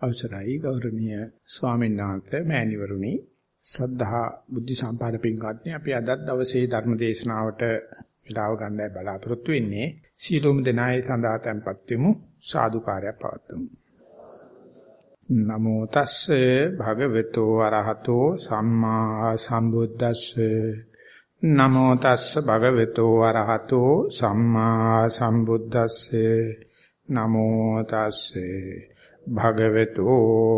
අවසරයි ගෞරවනීය ස්වාමීන් වහන්සේ මෑණිවරුනි. සද්ධා බුද්ධ සම්පාද පින්වත්නි අපි අද දවසේ ධර්ම දේශනාවට විලාව ගන්නයි බලාපොරොත්තු වෙන්නේ. සීලොම දෙනායේ සඳහා tempත් වෙමු. සාදුකාරයක් පවත්වමු. නමෝ තස්සේ භගවතු අරහතෝ සම්මා සම්බුද්දස්සේ. නමෝ තස්සේ භගවතු අරහතෝ සම්මා සම්බුද්දස්සේ. නමෝ තස්සේ භගවතු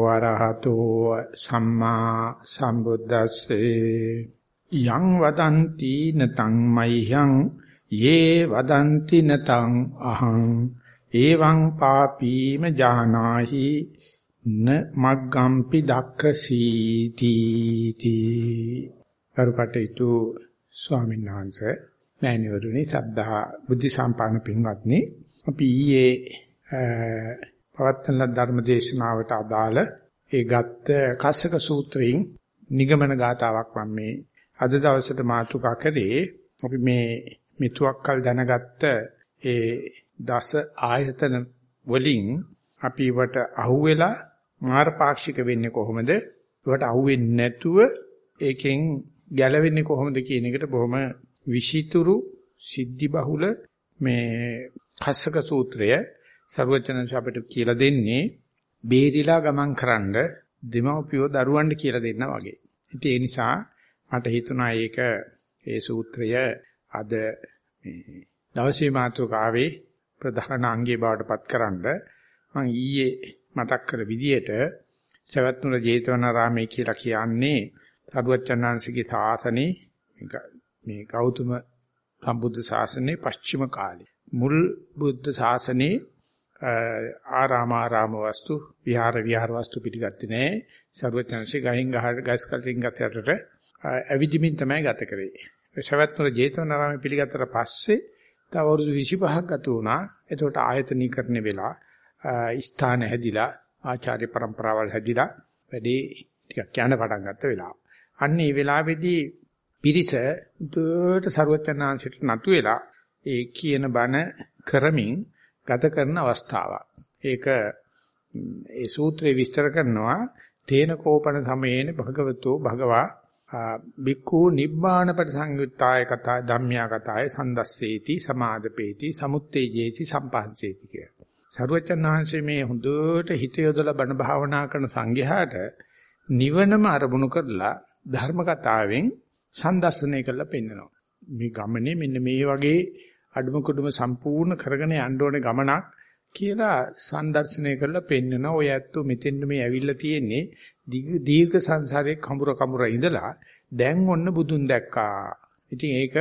අරහතෝ සම්මා සම්බුද්දස්සේ. යං වදන්ති නතං මයිහං යේ වදන්ති නතං අහං. එවං පාපීම ජානාහි න මග්ගම්පි දක්ඛසීති තී. කරුකටේතු ස්වාමීන් වහන්සේ මෑණිවරුනි සද්ධා බුද්ධ සම්පන්න පින්වත්නි අපි ඊයේ පවත්තන ධර්ම දේශනාවට අදාළ ඒ ගත්ත කස්සක සූත්‍රයෙන් නිගමන ගාතාවක් මම මේ අද දවසට මාතෘකා කරේ අපි මේ මෙතුක්කල් දැනගත්ත ඒ දස ආයතන වලින් අපි වට අහුවෙලා මාර්ගපාක්ෂික වෙන්නේ කොහොමද? ඒවට අහුවෙන්නේ නැතුව ඒකෙන් ගැලවෙන්නේ කොහොමද කියන එකට බොහොම විෂිතුරු සිද්ධි බහුල මේ කස්සක සූත්‍රය සර්වචනංශ අපිට කියලා දෙන්නේ බේරිලා ගමන් කරන්න දෙමව්පියෝ දරුවන්ට කියලා දෙන්නා වගේ. ඉතින් ඒ නිසා මට හිතුණා ඒක ඒ සූත්‍රය අද මේ දවසේ මාතෘකාවේ ප්‍රධාන අංගයේ බවට පත්කරනද මම ඊයේ මතක් කළ විදිහට සවැත්නුර ජේතවනාරාමයේ කියලා කියන්නේ සරුවචනාංශගේ සාසනේ මේ ගෞතම සම්බුද්ධ ශාසනයේ පස්චිම කාලේ මුල් බුද්ධ ශාසනයේ ආරාම ආරාම වස්තු විහාර විහාර වස්තු පිටිගත්තේ නැහැ. සර්වඥාන්සේ ගහින් ගහට ගස් කලින් ගතට ඇවිදිමින් තමයි ගත කරේ. සවැත්නුර ජේතවනාරාමයේ පිළිගත්තට පස්සේ තව අවුරුදු 25ක් ගත වුණා. එතකොට ආයතනීකරණය වෙලා ස්ථාන හැදිලා ආචාර්ය પરම්පරාවල් හැදිලා වැඩි ටිකක් යන පටන් ගත්ත වෙලාව. අන්න ඒ වෙලාවේදී පිරිස දුවට සර්වඥාන්සේට නතු වෙලා ඒ කියන බණ කරමින් ගත කරන අවස්ථාවක්. ඒක ඒ සූත්‍රයේ විස්තර කරනවා තේන කෝපන සමයේන භගවතෝ භගවා බික්ඛු නිබ්බාන පරිසංයුත්තාය කතා ධම්මියා කතාය සන්දස්සේති සමාදපේති සමුත්තේජේති සම්පහන්සේති කිය. සරුවචන් වහන්සේ මේ හොඳට හිත යොදලා බණ භාවනා කරන සංඝයාට නිවනම අරමුණු කරලා ධර්ම කතාවෙන් සම්දර්ශනය කරලා පෙන්නනවා. මේ ගමනේ මෙන්න මේ වගේ අඩුම කුඩුම සම්පූර්ණ කරගෙන යන්න ඕනේ ගමනක් කියලා සම්දර්ශනය කරලා පෙන්නන ඔය ඇත්තෝ මෙතෙන්ද මේ ඇවිල්ලා තියෙන්නේ දීර්ඝ සංසාරයේ කඹුර කඹුර ඉඳලා දැන් ඔන්න බුදුන් දැක්කා. ඉතින් ඒක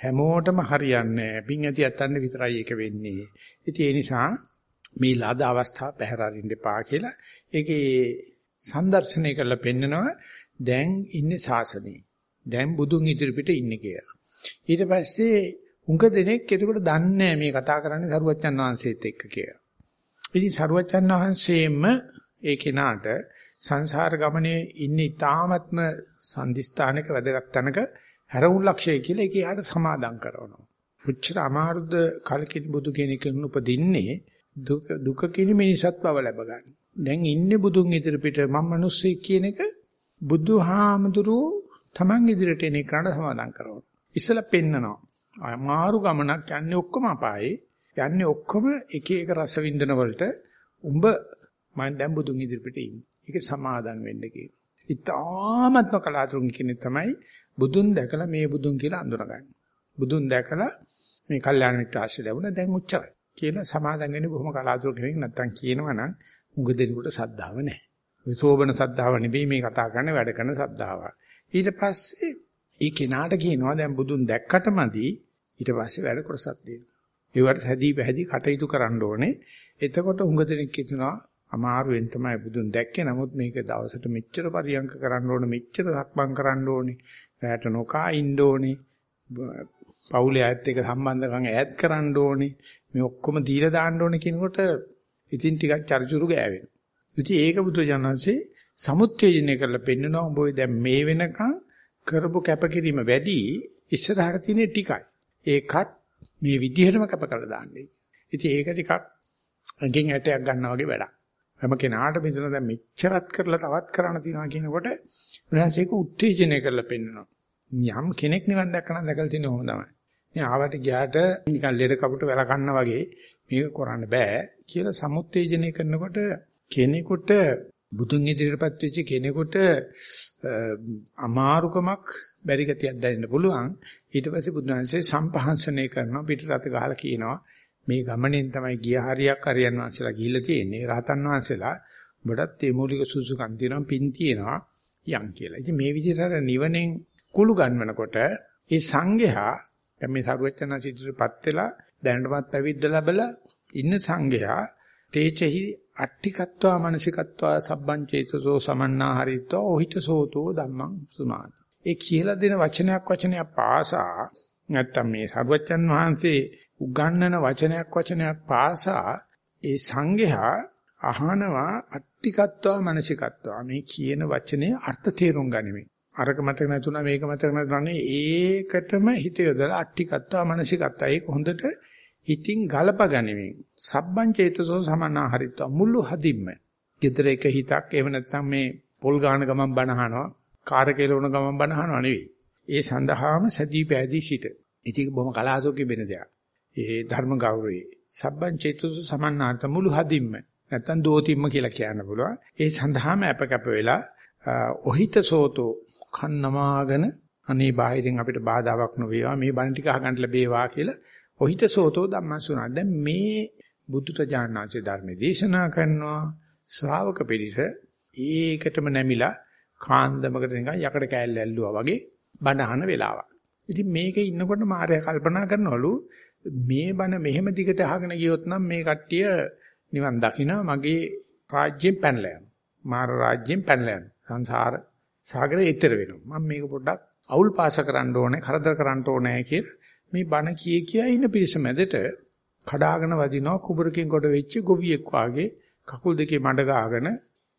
හැමෝටම හරියන්නේ නැහැ. පින් ඇති යත්තන්න විතරයි ඒක වෙන්නේ. ඉතින් ඒ නිසා මේ ලාද අවස්ථාව පැහැර අරින්න එපා කියලා ඒකේ සම්දර්ශනය කරලා පෙන්නනවා දැන් ඉන්නේ ශාසනේ. දැන් බුදුන් ඉදිරිපිට ඉන්නේ කියලා. ඊට පස්සේ උඟ දෙනෙක් එතකොට දන්නේ මේ කතා කරන්නේ සරුවච්චන් වහන්සේත් එක්ක කියලා. ඉතින් සරුවච්චන් වහන්සේම ඒ කෙනාට සංසාර ගමනේ ඉන්න ඊ타ත්ම සම්දිස්ථානක වැදගත් තැනක හැරවුල්ලක්ෂය කියලා ඒක යාට සමාදම් කරනවා. පුච්චර අමාරුද කලකින් බුදු කෙනෙකුන් උපදින්නේ දුක දුක කිනි මිනිසත් බව ලැබ ගන්න. දැන් ඉන්නේ බුදුන් ඉදිරිපිට මම මිනිස්සෙක් කියන එක බුදුහාමුදුරුවෝ Taman ඉදිරියට එන එකට සමාදම් කරනවා. ඉස්සලා පෙන්නනවා. අමාරු ගමනක් යන්නේ ඔක්කොම අපායේ. යන්නේ ඔක්කොම එක එක රස වින්දන වලට උඹ මම දැන් බුදුන් ඉදිරිපිට ඉන්නේ. ඒක සමාදම් වෙන්න කියන. ඉතාමත්ම කලාතුරකින් කෙනෙක් තමයි බුදුන් දැකලා මේ බුදුන් කියලා අඳුනගන්නේ. බුදුන් දැකලා මේ කල්යාණ මිත්‍ර ආශ්‍රය ලැබුණා දැන් උච්චරයි කියලා සමාදම් වෙන්නේ බොහොම කලාතුරකින් කෙනෙක් නැත්තම් කියනවනම් උඟ දෙනකොට සද්ධාව නැහැ. ඔය සෝබන සද්ධාව නෙවෙයි මේ කතා කරන්නේ වැඩ කරන සද්ධාව. ඊට පස්සේ ඒ කෙනාට කියනවා දැන් බුදුන් දැක්කටමදි ඊට පස්සේ වැඩ කොටසක් දෙනවා. ඒවට සැදී පැහැදී කටයුතු කරන්න ඕනේ. එතකොට හුඟ දෙනෙක් කියනවා අමාරුවෙන් තමයි බුදුන් දැක්කේ. නමුත් මේක දවසට මෙච්චර පරියන්ක කරන්න ඕනේ, මෙච්චර සක්මන් කරන්න ඕනේ, රැට නොකා ඉන්න ඕනේ. පවුලේ අයත් එක්ක සම්බන්ධකම් ඈඩ් කරන්න ඕනේ. මේ ඔක්කොම දීලා දාන්න ඕනේ කියනකොට ඉතින් ටිකක් චර්චුරු ගෑවෙනවා. ඉතින් ඒක බුදුජානන්සේ සමුත්තේජනය කරලා පෙන්නනවා උඹ දැන් මේ වෙනකන් කරපු කැපකිරීම වැඩි ඉස්සරහට තියෙන ටිකයි. ඒකත් මේ විදිහටම කැප කරලා දාන්නේ. ඉතින් ඒක ටිකක් අගෙන් ඇටයක් ගන්නවා වගේ වැඩක්. හැම කෙනාට මෙතන දැන් මෙච්චරත් කරලා තවත් කරන්න තියනවා කියනකොට උන්වහන්සේක උත්තේජනය කරලා පෙන්නනවා. යම් කෙනෙක් නිවන් දැක්කනම් දැකලා තියෙන ඕම තමයි. මේ ආවට ගියාට නිකන් ලෙඩ කපුට වැල කන්න වගේ මේක කරන්න බෑ කියලා සමුත්තේජනය කරනකොට කෙනෙකුට බුදුන් ඉදිරියටපත් වෙච්ච කෙනෙකුට අමාරුකමක් බැරි ගතියක් දැනෙන්න පුළුවන් ඊට පස්සේ බුදුන්සේ සම්පහන්සනය කරනවා පිටරත ගහලා කියනවා මේ ගමනෙන් තමයි ගිය හරියක් හරියන් වහන්සේලා ගිහිල්ලා තියෙන්නේ රහතන් වහන්සේලා ඔබටත් මේ මූලික සුසුකම් තියෙනවා පින් තියෙනවා යන් කියලා. ඉතින් මේ විදිහට නිවනෙන් කුළු ගන්නවනකොට ඒ සංඝයා දැන් මේ සරුවචන සිතුපත් වෙලා දැනටමත් පැවිද්ද ලැබලා ඉන්න සංඝයා තේචෙහි අට්ටිකත්වා මනසිකත්වා සබ්බං චේතසෝ සමන්නා හරිත්වා ඔහිත සෝතෝ ධම්මං සුනාති. ඒ කියලා දෙන වචනයක් වචනයක් පාසා නැත්තම් මේ සරුවචන් වහන්සේ උගන්වන වචනයක් වචනයක් පාසා ඒ සංඝයා අහනවා අට්ටිකත්වා මනසිකත්වා. මේ කියන වචනේ අර්ථ තේරුම් ගනිමින්. අරක මතක නැතුණා මේක මතක නැතුණා. ඒකටම හිත යොදලා අට්ටිකත්වා මනසිකත්වා. ඒක හොඳට හිතින් ගලප ගනිමින් සබ්බං චේතසෝ සමන්නා හරිත්වා මුළු හදින්ම. gedara එක හිතක් එහෙම නැත්නම් මේ පොල් ගාන ගමන් බනහනවා කාර් කෙලවන ගමන් බනහනවා නෙවෙයි. ඒ සඳහාම සදී පෑදී සිට. ඉතින් බොහොම කලාතුරකින් වෙන දෙයක්. ඒ ධර්ම ගෞරවේ සබ්බං චේතසෝ සමන්නාට මුළු හදින්ම නැත්නම් දෝතිම්ම කියලා කියන්න පුළුවන්. ඒ සඳහාම අප කැප වෙලා ඔහිත සෝතෝ කන්නමාගෙන අනේ බාහිරින් අපිට බාධාවක් නොවේවා මේ බණ ටික අහගන්න ලැබේවා කියලා ඔහිත සෝතෝ ධම්මසුනා. දැන් මේ බුදුරජාණන්සේ ධර්ම දේශනා කරනවා ශ්‍රාවක පිරිස ඒකටම නැමිලා කාන්දමකට නිකන් යකඩ කෑල්ල ඇල්ලුවා වගේ බණ අහන වෙලාවක්. ඉතින් මේකේ ඉන්නකොට මාර්යා කල්පනා කරනවලු මේ බණ මෙහෙම දිගට අහගෙන ගියොත් නම් මේ කට්ටිය නිවන් දකින්න මගේ රාජ්‍යයෙන් පැනලා යනවා. මාර රාජ්‍යයෙන් පැනලා යනවා. සංසාර සාගරේ ඈතර වෙනවා. මම මේක පොඩ්ඩක් අවුල් පාස කරන්න ඕනේ, කරදර කරන්න ඕනේ කියලා මේ බණ කී කියා ඉන්න පිරිස මැදට කඩාගෙන වදිනවා කුඹරකින් කොට වෙච්ච ගොවියෙක් වාගේ කකුල් දෙකේ මඩ ගාගෙන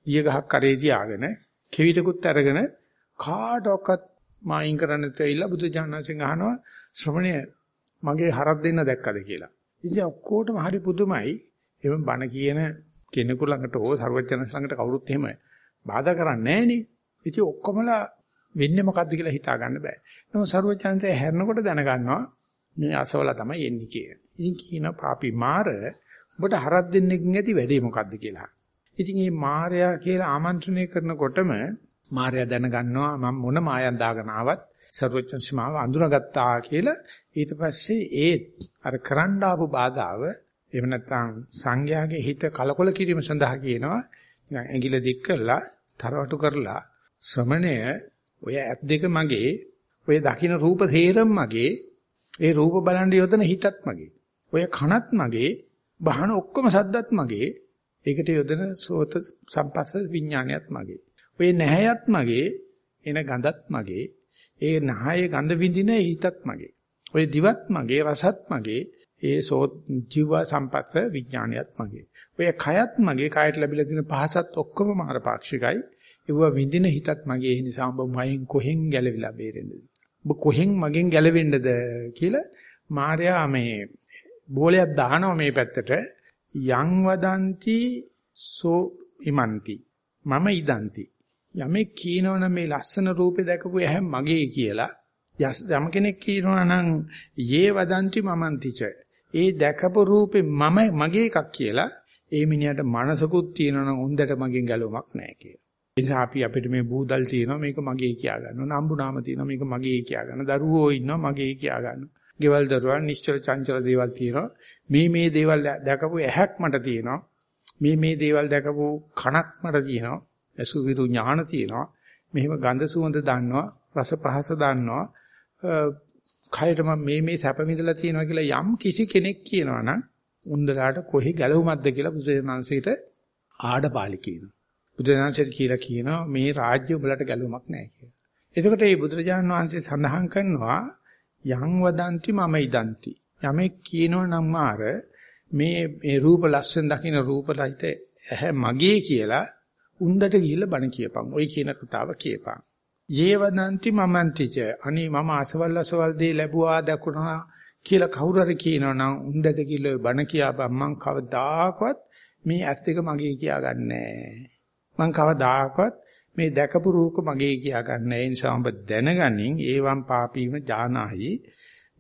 දිය ගහක් කරේ තියාගෙන කෙවිතකුත් අරගෙන කාටවත් මායින් කරන්න තෙයිලා බුදුජානසෙන් අහනවා ශ්‍රමණය මගේ හරක් දෙන්න දැක්කද කියලා. ඉතින් ඔක්කොටම හරි පුදුමයි. එම බණ කියන කෙනෙකු ළඟට හෝ ਸਰවඥයන්ස් ළඟට කවුරුත් එහෙම බාධා කරන්නේ නැහනේ. ඉතින් ඔක්කොමලා වෙන්නේ මොකද්ද කියලා හිතා ගන්න බෑ. නමුත් ਸਰවඥයන්සේ හැරෙනකොට දැනගන්නවා මේ අසවල තමයි එන්නේ කියලා. ඉතින් කියන පාපි මාර ඔබට හරක් දෙන්නකින් ඇති වැඩේ මොකද්ද කියලා. ඉතින් මේ මාර්යා කියලා ආමන්ත්‍රණය කරනකොටම මාර්යා දැනගන්නවා මම මොන මායන් දාගෙන ආවත් සර්වචන්සි මාව අඳුනගත්තා කියලා ඊට පස්සේ ඒ අර කරන්න ආපු බාධාව එහෙම නැත්නම් සංඝයාගේ හිත කලකොල කිරීම සඳහා කියනවා ඇඟිල්ල දික් කරලා තරවටු කරලා ශ්‍රමණය ඔය ඇත් දෙක මගේ ඔය දකින්න රූප තේරම මගේ ඒ රූප බලන් යොදන හිතත් මගේ. ඔය කනත් මගේ, බහන ඔක්කොම සද්දත් මගේ. ඒකට යොදන සෝත සම්පස්ස විඥානයත් මගේ. ඔය නැහැයත් මගේ, එන ගඳත් මගේ. ඒ නහයේ ගඳ විඳින හිතත් මගේ. ඔය දිවත් මගේ, රසත් මගේ. ඒ සෝත් ජීව සම්පස්ස විඥානයත් මගේ. ඔය කයත් මගේ, කයට ලැබිලා තියෙන පහසත් ඔක්කොම මාර පාක්ෂිකයි. ඒව විඳින හිතත් මගේ. ඒ නිසා ඔබ මයින් කොහෙන් ගැලවිලා බේරෙන්නද? ඔබ කොහෙන් මගෙන් ගැලවෙන්නද කියලා? මාර්යා මේ බෝලයක් දානවා මේ පැත්තට. යං වදಂತಿ සෝ ඉමන්ති මම ඉදන්ති යමෙක් කියනවනම් මේ ලස්සන රූපේ දැකපු ඇහැ මගේ කියලා. යම් කෙනෙක් කියනවා නම් යේ වදಂತಿ මමන්තිච ඒ දැකපු රූපේ මම මගේ එකක් කියලා. ඒ මිනිහට මනසකුත් තියෙනවනම් උන්දට මගෙන් ගැලවමක් නැහැ කියලා. නිසා අපි අපිට මේ බූදල් තියෙනවා මේක මගේ කියා ගන්නවා. නම්බුනාම තියෙනවා මේක මගේ කියා ගන්න. දරුවෝ ඉන්නවා මගේ කියා ගන්නවා. ගෙවල් දරුවන් නිශ්චල චංචල දේවල් තියෙනවා. මේ මේ දේවල් දැකපු ඇහැක් මට තියෙනවා. මේ මේ දේවල් දැකපු කනක් මට තියෙනවා. අසුවිරු ඥාන තියෙනවා. මෙහෙම ගඳ සුවඳ දන්නවා. රස පහස දන්නවා. කයට මම මේ මේ සැප විඳලා තියෙනවා කියලා යම් කිසි කෙනෙක් කියනවා නම් උන්දලාට කොහි ගැලවුමක්ද කියලා බුදුසෙනාංශයට ආඩපාලි කියනවා. බුදුරජාණන්සේට කියලා කියනවා මේ රාජ්‍ය උඹලට ගැලුමක් නැහැ කියලා. එතකොට මේ බුදුරජාණන් වහන්සේ සඳහන් කරනවා යං වදන්ති මම ඉදන්ති. යමෙක් කියනෝ නම් මාර මේ මේ රූප ලස්සන දකින්න රූපලයිත ඇහැ මගේ කියලා උන්දට ගිහිල්ලා බණ කියපන්. ওই කියන කතාව කියපන්. යේ වදන්ති මමන්තිච අනේ මම අසවල් අසවල් දේ ලැබුවා දකුණා කියලා කවුරු හරි කියනෝ නම් උන්දට ගිහිල්ලා බණ කියාපන් මං කවදාකවත් මේ ඇත්ත එක මගේ කියාගන්නේ නැහැ. මං කවදාකවත් මේ දැකපු රූප මගේ කියාගන්නේ ඒ නිසා ඔබ දැනගනින් ඒවම් පාපීම ඥානයි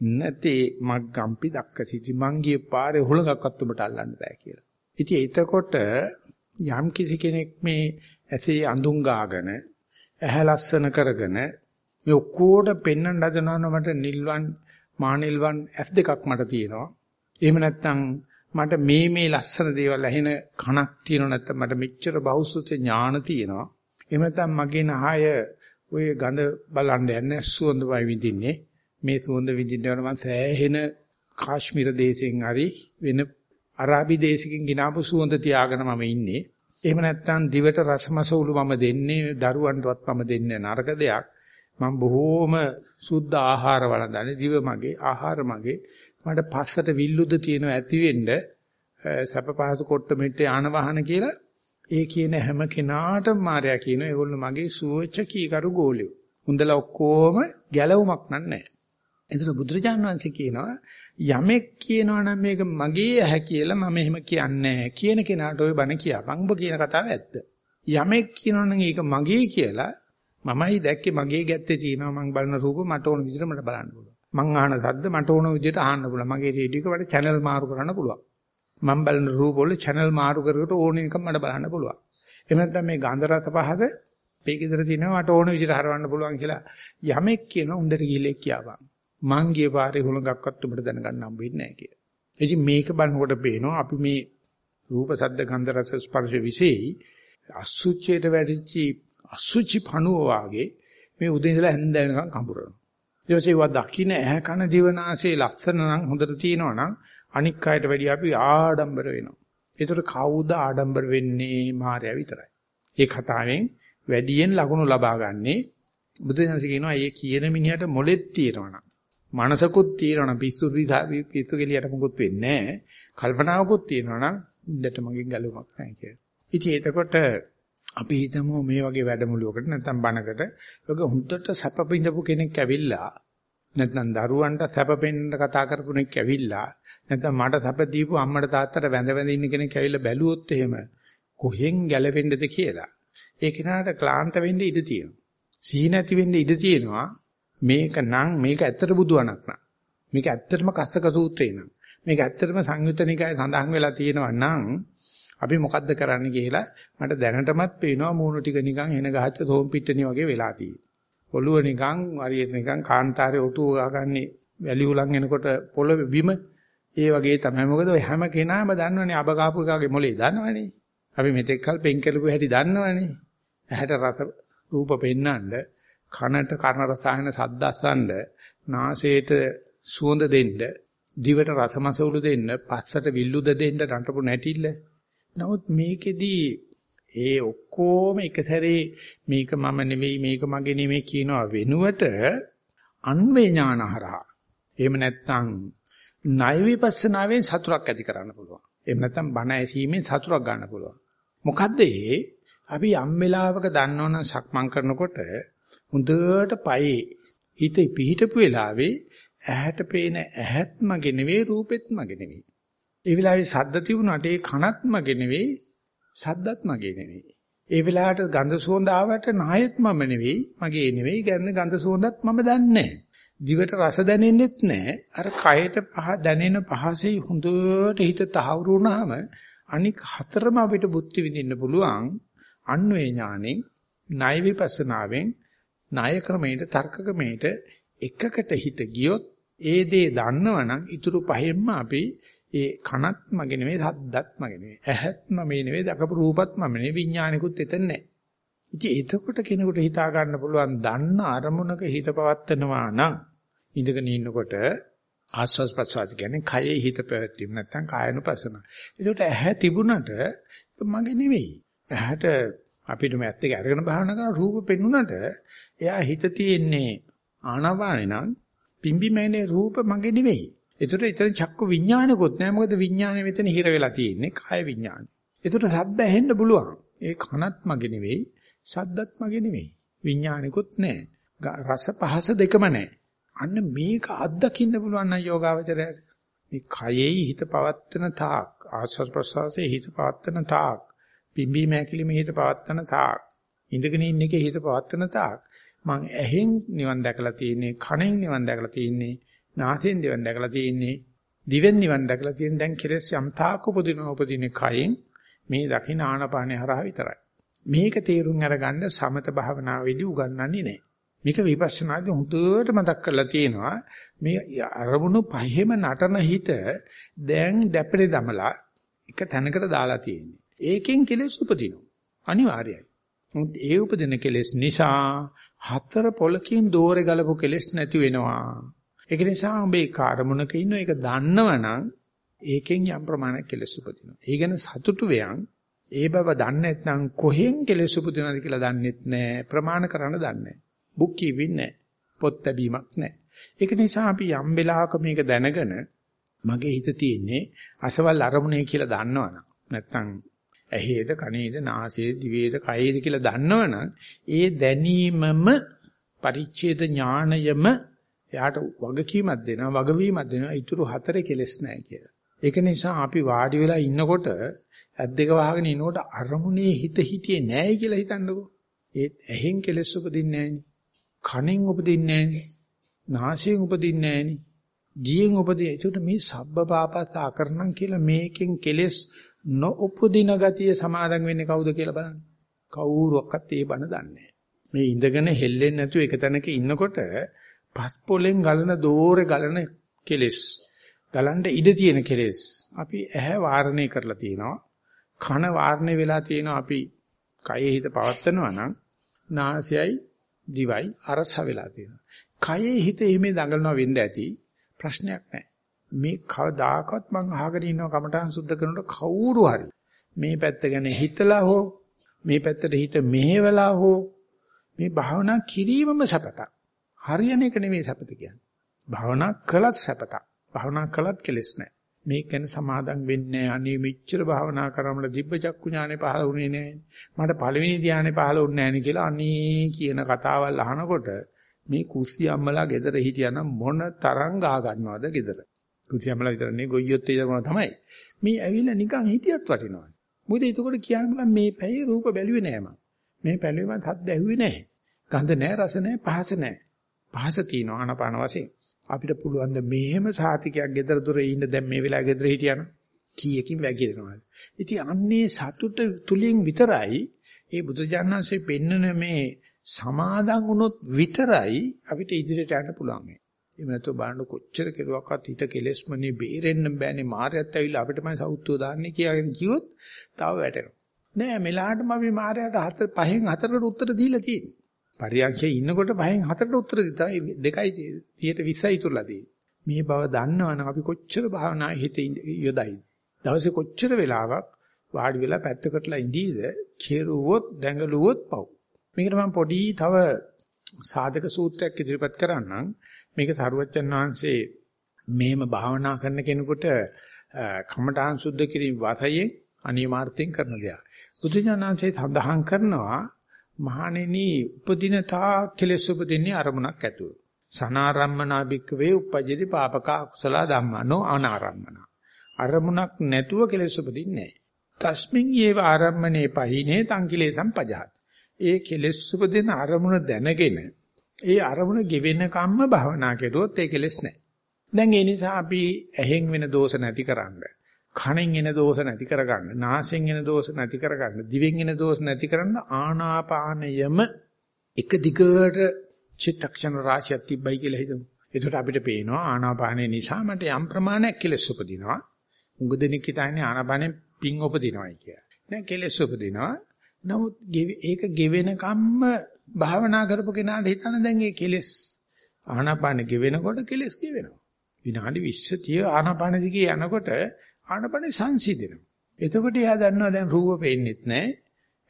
නැතේ මග්ගම්පි දක්කසිති මං ගියේ පාරේ හුලඟක්වත් උඹට අල්ලන්න බෑ කියලා. ඉතින් එතකොට යම් කිසි කෙනෙක් මේ ඇසේ අඳුන් ගාගෙන ඇහැ ලස්සන කරගෙන මේ ඔක්කොට පෙන්වන්න හදනවා මට නිල්වන් මානිල්වන් ඇස් දෙකක් මට තියෙනවා. එහෙම නැත්නම් මට මේ මේ ලස්සන දේවල් ඇහෙන කනක් තියෙනවා නැත්නම් මට මෙච්චර බහුසුත ඥාන තියෙනවා. එහෙම නැත්නම් මගේ නහය ඔය ගඳ බලන්න යන්නේ සුවඳ වයි විඳින්නේ. මේ සුවඳ විඳින්නවට මම සෑහෙන කාශ්මීර දේශයෙන් හරි වෙන අරාබි දේශකින් ගినాපු සුවඳ තියාගෙන මම ඉන්නේ. එහෙම නැත්නම් දිවට රසමසවුලු මම දෙන්නේ දරුවන්ටවත් මම දෙන්නේ නරක දෙයක්. මම බොහෝම සුද්ධ ආහාර වළඳන්නේ දිව මගේ ආහාර මගේ මට පස්සට විල්ලුද තියෙනවා ඇති වෙන්න සැප පහසු කොට්ට මෙට්ට යාන වාහන කියලා ඒ කියන හැම කෙනාටම මාර්යා කියන ඒගොල්ලෝ මගේ සුවච කීකරු ගෝලියෝ. හුඳලා ඔක්කොම ගැලවුමක් නැහැ. එතන බුදුරජාණන් වහන්සේ කියනවා යමෙක් කියනවා නම් මේක මගේ ඇහැ කියලා මම එහෙම කියන්නේ කියන කෙනාට ওই බණ කියපන්. ඔබ කියන කතාව ඇත්ත. යමෙක් කියනවා නම් ඒක මගේ කියලා මමයි දැක්කේ මගේ ගැත්තේ තියෙනවා මං බලන රූප මට ඕන විදිහට මට බලන්න පුළුවන්. මං අහන ශබ්ද මට ඕන විදිහට අහන්න පුළුවන්. මගේ රේඩියෝ එකට channel මාරු කරන්න පුළුවන්. මම බලන රූප වල channel මාරු කරකට ඕන එකක් මට බලන්න පුළුවන්. එහෙම නැත්නම් මේ ගන්ධ රස පහද මේකෙදර තියෙනවා මට ඕන විදිහට හරවන්න පුළුවන් කියලා යමෙක් කියන උන්දර ගිහිලෙක් කියපන්. මං ගිය පාරේ හුලඟක්වත් උඹට දැනගන්න හම්බ වෙන්නේ නැහැ කියලා. ඉතින් මේක බලනකොට පේනවා අපි මේ රූප සද්ද ගන්ධ රස ස්පර්ශ විශේෂයි අසුචියට වැඩිච්ච අසුචි පණුව වාගේ මේ උදේ ඉඳලා හැන්ද වෙනකන් කඹරනවා. ඊට පස්සේ වා දකින්න ඇහැ කන දිවනාසේ ලක්ෂණ නම් හොඳට තියෙනවා නම් අනික් අයට වැඩිය අපි ආඩම්බර වෙනවා. ඒතර කවුද ආඩම්බර වෙන්නේ මායя විතරයි. ඒ කතාවෙන් වැඩියෙන් ලකුණු ලබා ගන්නේ බුදුදහම කියනවා මේ කියන මිනිහට මොලෙත් තියෙනවා මනසකුත් තියෙනවා පිස්සු පිස්සු කෙලියට මොකුත් වෙන්නේ නැහැ. කල්පනාවකුත් තියෙනවා නම් ඉන්නට මගෙන් ගැලුමක් නැහැ කියලා. ඉතින් එතකොට අපි හිතමු මේ වගේ වැඩමුළුවකට නැත්නම් බණකට ඔක හුද්දට සැප පිඳපු කෙනෙක් ඇවිල්ලා නැත්නම් දරුවන්ට සැප පෙන්න කතා කරපු කෙනෙක් ඇවිල්ලා නැත්නම් මට සැප දීපු අම්මට තාත්තට වැඳ වැඳ ඉන්න කෙනෙක් ඇවිල්ලා බැලුවොත් එහෙම කොහෙන් ගැලවෙන්නද කියලා ඒ කෙනාට ක්ලාන්ත වෙන්න ඉඩ තියෙනවා. සිහි නැති වෙන්න ඉඩ තියෙනවා. මේක නම් මේක ඇත්තට බුදුවණක් නා. මේක ඇත්තටම කස්සක සූත්‍රේ නම්. මේක ඇත්තටම සංයුතනිකයි සඳහන් වෙලා තියෙනවා නම් අපි මොකද්ද කරන්න කියලා මට දැනටමත් පේනවා මූණු ටික නිකන් එන ගහච්ච තෝම් පිටණි වගේ වෙලා තියෙන්නේ. ඔළුව නිකන් හරියට නිකන් කාන්තාරේ ඔටුව ගහගන්නේ වැලි උලන් එනකොට පොළොවේ බිම ඒ වගේ තමයි. මොකද ඔය හැම කෙනාම දන්නවනේ අබ කාපු එකාගේ මොලේ දන්නවනේ. අපි මෙතෙක් කල් පෙන් කෙලපු හැටි දන්නවනේ. ඇහැට රස රූප පෙන්නඳ, කනට කර්ණ රසායන සද්ද අසන්න, නාසයට සුවඳ දෙන්න, දිවට රසමසවුලු දෙන්න, පස්සට විල්ලුද දෙන්න රටපු නැටිල්ල. නමුත් මේකෙදී ඒ ඔක්කොම එක සැරේ මේක මම නෙවෙයි මේක මගේ නෙවෙයි කියනවා වෙනුවට අන්වේ ඥානහරහා එහෙම නැත්නම් ණය විපස්සනාවෙන් සතුටක් ඇති කරන්න පුළුවන්. එහෙම නැත්නම් බණ ඇසීමෙන් සතුටක් ගන්න පුළුවන්. මොකද්ද ඒ? අපි යම් වෙලාවක දන්නවනම් සක්මන් කරනකොට හොඳට පයේ හිත පිහිටපු වෙලාවේ ඇහැට පේන ඇහත් මගේ නෙවෙයි රූපෙත් මගේ නෙවෙයි. ඒ වෙලාවේ සද්ද තිබුණාට ඒ කනත් මගේ නෙවෙයි සද්දත් මගේ නෙවෙයි. ඒ වෙලාවට ගඳ සුවඳ ආවට නායෙත් මම නෙවෙයි මගේ නෙවෙයි ගන්න ගඳ සුවඳත් මම දන්නේ නැහැ. දිවට රස දැනෙන්නෙත් නැහැ. අර කයට පහ දැනෙන පහසේ හොඳට හිත තහවුරු වුණාම අනික් හතරම අපිට බුද්ධි විඳින්න පුළුවන් අන්වේ ඥානෙන් ණය විපස්සනාවෙන් ණය ක්‍රමයට තර්ක ක්‍රමයට එකකට හිත ගියොත් ඒ දේ දන්නවනම් ඊටු පහෙන්ම අපි ඒ කනත් මගේ නෙවෙයි හද්දත් මගේ නෙවෙයි ඇහත් මම නෙවෙයි දකපු රූපත් මම නෙවෙයි විඥානිකුත් එතන නැහැ. ඉතින් එතකොට කෙනෙකුට හිතා ගන්න පුළුවන් දන්න අරමුණක හිත පවත්නවා නම් ඉඳගෙන ඉන්නකොට ආස්වාස් ප්‍රසවාස කියන්නේ කයේ හිත පැවැත්වීම නැත්නම් කායනුපසන. ඒකට ඇහැ තිබුණට මගේ නෙවෙයි. ඇහැට අපිට මැත් එක අරගෙන භාවනා කරන රූප පෙන්ුණට එයා හිත තියෙන්නේ ආනාපානේ නම් පිම්බිමේනේ රූප මගේ නෙවෙයි. ඒතර එතන චක්කු විඥානකුත් නෑ මොකද විඥානේ මෙතන හිර වෙලා තියෙන්නේ කාය විඥානේ. ඒතර සද්ද ඇහෙන්න පුළුවන්. ඒ කනත් මගේ නෙවෙයි, සද්දත් මගේ නෙවෙයි. විඥානිකුත් නෑ. රස පහස දෙකම නෑ. අන්න මේක අත්දකින්න පුළුවන් නම් යෝගාවචරයට මේ කයෙහි හිත පවත්තන තාක් ආස්වාද ප්‍රසවාසයේ හිත පවත්තන තාක් පිම්බීම හැකිලිම හිත පවත්තන තාක් ඉඳගෙන ඉන්න එකේ හිත පවත්තන තාක් මං ඇහෙන් නිවන් දැකලා තියෙන්නේ කනෙන් නිවන් දැකලා තියෙන්නේ නාසයෙන් නිවන් දැකලා තියෙන්නේ දිවෙන් නිවන් දැකලා තියෙන දැන් කෙලස් යම් තාක් උපදින උපදින කයෙන් මේ දකින්න ආනපානේ හරහා විතරයි මේක තේරුම් අරගන්න සමත භාවනාවේදී උගන්වන්නේ නැහැ මේක විපස්සනාදී හුදුවට මතක් කරලා තියෙනවා මේ අරමුණු පහෙම නටන හිත දැන් දැපෙලේ දමලා එක තැනකට දාලා තියෙන්නේ. ඒකෙන් කෙලෙස් උපදිනවා. අනිවාර්යයි. මොකද ඒ උපදින කෙලෙස් නිසා හතර පොලකින් දෝරේ ගලපු කෙලෙස් නැති වෙනවා. ඒක නිසා ඔබේ කාර්මුණක ඉන්න එක දන්නවනම් ඒකෙන් යම් ප්‍රමාණයක් කෙලෙස් උපදිනවා. ඒ ගැන සතුටු වෙයන් ඒ බව දන්නේ නැත්නම් කොහෙන් කෙලෙස් උපදිනවද කියලා දන්නෙත් නැහැ. ප්‍රමාණ කරන්න දන්නේ නැහැ. බුක් කියවින්නේ නැහැ. පොත් ලැබීමක් නැහැ. ඒක නිසා අපි යම් වෙලාවක මේක දැනගෙන මගේ හිත තියෙන්නේ අසවල් අරමුණේ කියලා දන්නවනම් නැත්තම් ඇහේද කනේද නාසයේද දිවේද කයේද කියලා දන්නවනම් ඒ දැනීමම පරිච්ඡේද ඥාණයම එයාට වගකීමක් දෙනවා වගවීමක් දෙනවා ඊටු හතරේ කෙලස් නැහැ කියලා. ඒක නිසා අපි වාඩි වෙලා ඉන්නකොට ඇත් දෙක වහගෙන ඉනකොට අරමුණේ හිත හිටියේ නැහැ කියලා හිතන්නකෝ. ඒ ඇහෙන් කෙලස් උපදින්නේ නැහෙනි. කනෙන් උපදින්නේ නැහෙනි. නාසයෙන් උපදින්නේ නැහෙනි. දියෙන් උපදී. ඒකට මේ සබ්බ පාපත් ආකරණම් කියලා මේකෙන් කෙලස් නොඋපදින ගතිය සමාදන් වෙන්නේ කවුද කියලා බලන්න. කවුරුවක්වත් ඒ බණ දන්නේ මේ ඉඳගෙන හෙල්ලෙන්නේ නැතුව එක තැනක ඉන්නකොට පස් පොලෙන් ගලන දෝරේ ගලන කෙලස්. ගලන්න ඉඩ තියෙන කෙලස්. අපි ඇහැ වාරණය කරලා තියෙනවා. කන වාරණය වෙලා තියෙනවා අපි කයේ හිත පවත්නවා නම් නාසයයි දිවයි අරස වෙලා තියෙනවා. කයේ හිත එimhe දඟලනවා වෙන්න ඇති ප්‍රශ්නයක් නැහැ. මේ කවදාකවත් මං අහගෙන ඉන්නවා කමඨාන් සුද්ධ කරනකොට කවුරු හරි. මේ පැත්ත ගැන හිතලා හෝ මේ පැත්තට හිත මෙහෙवला හෝ මේ භාවනා කිරීමම සපතක්. හරියන එක නෙමෙයි සපත කියන්නේ. භාවනා කළත් සපතක්. භාවනා කළත් කෙලස් නැහැ. මේක ගැන සමාදම් වෙන්නේ අනේ මෙච්චර භාවනා කරාමල දිබ්බ චක්කු ඥානෙ පහළ වුණේ නැහැ. මට පළවෙනි ධානය පහළ වුණේ නැහැ කියලා අනේ කියන කතාවල් අහනකොට මේ කුස්සිය අම්මලා ගෙදර හිටියානම් මොන තරම් ගහ ගන්නවද ගෙදර. කුස්සිය අම්මලා විතරනේ ගොයියොත් ඒකම තමයි. මේ ඇවිල්ලා නිකන් හිටියත් වටිනවා. මොකද එතකොට කියන්න මේ පැයේ රූප බැලුවේ නෑ මම. මේ පැලුවේ මම සද්ද ඇහුවේ නෑ. ගඳ නෑ රස නෑ පහස නෑ. පහස තියෙනවා ආනපාන වශයෙන්. අපිට පුළුවන් ද මෙහෙම සාතිකයක් ගෙදර දොරේ ඉන්න දැන් මේ වෙලාවේ ගෙදර හිටියනම් කීයකින් වැగిරෙනවද? ඉතින් අන්නේ සතුට තුලින් විතරයි ඒ බුදුජානනාංශයේ පෙන්නන මේ සමාදන් වුණොත් විතරයි අපිට ඉදිරියට යන්න පුළුවන්. එහෙම නැත්නම් බලන්න කොච්චර කෙරුවක්වත් හිත කෙලෙස්මනේ බේරෙන්න බෑනේ මායයත් ඇවිල්ලා අපිටමයි සෞත්වය දාන්නේ කියලා කිව්වොත් තව වැටෙනවා. නෑ මෙලාටම අපි මායයට හතර පහෙන් හතරකට උත්තර දීලා තියෙන්නේ. පරියන්කේ ඉන්නකොට පහෙන් හතරට උත්තර දීලා දෙකයි 20යි ඉතුරුලා තියෙන්නේ. මේ බව දන්නවනම් අපි කොච්චර භාවනා හිත යොදයි. දවසේ කොච්චර වෙලාවක් වාඩි වෙලා පැත්තකටලා ඉඳීද කෙරුවොත් දැඟලුවොත් පව්. මේකට මම පොඩි තව සාධක සූත්‍රයක් ඉදිරිපත් කරන්නම්. මේක සරුවච්චන් වහන්සේ මේම භාවනා කරන කෙනෙකුට කමඨාන් සුද්ධ කිරීම වාසයෙන් අනියමාර්ථයෙන් කරන දෙයක්. බුදුජානන්සේ සඳහන් කරනවා මහණෙනි උපදින තා කෙලෙස් උපදින්නේ අරමුණක් ඇතුව. සනාරම්මනා භික්කවේ උපජ්ජති පාපක අකුසල ධම්මනෝ අනාරම්මන. අරමුණක් නැතුව කෙලෙස් උපදින්නේ නැහැ. තස්මින් යේව ආරම්මනේ පහිනේ තං කිලේසම් පජහත්. ඒ කෙලෙස් උපදින අරමුණ දැනගෙන ඒ අරමුණ ගෙවෙන කම්ම භවනා කෙරුවොත් ඒ කෙලෙස් නැහැ. දැන් ඒ නිසා අපි ඇහෙන් වෙන දෝෂ නැති කරන්න, කනෙන් එන දෝෂ නැති කරගන්න, නාසයෙන් එන දෝෂ නැති කරගන්න, දිවෙන් එන දෝෂ නැති කරන්න ආනාපානයම එක දිගට චිත්තක්ෂණ රාශියක් තිබ්බයි කියලා හිතමු. එතකොට අපිට පේනවා ආනාපානය නිසා මට යම් ප්‍රමාණයක් කෙලෙස් උපදිනවා. උඟ දෙනෙක් හිතන්නේ ආනාපානෙන් පිං උපදිනවායි කියලා. දැන් කෙලෙස් උපදිනවා. නමුත් ඒක ගෙවෙනකම්ම භාවනා කරපු කෙනාට හිතන දැන් ඒ කෙලෙස් ආනාපාන ගෙවෙනකොට කෙලෙස් ගෙවෙනවා. විනාඩි 20 30 ආනාපාන දිගේ යනකොට ආනාපාන සංසිඳෙනවා. එතකොට එයා දන්නවා දැන් රූප පේන්නෙත් නැහැ.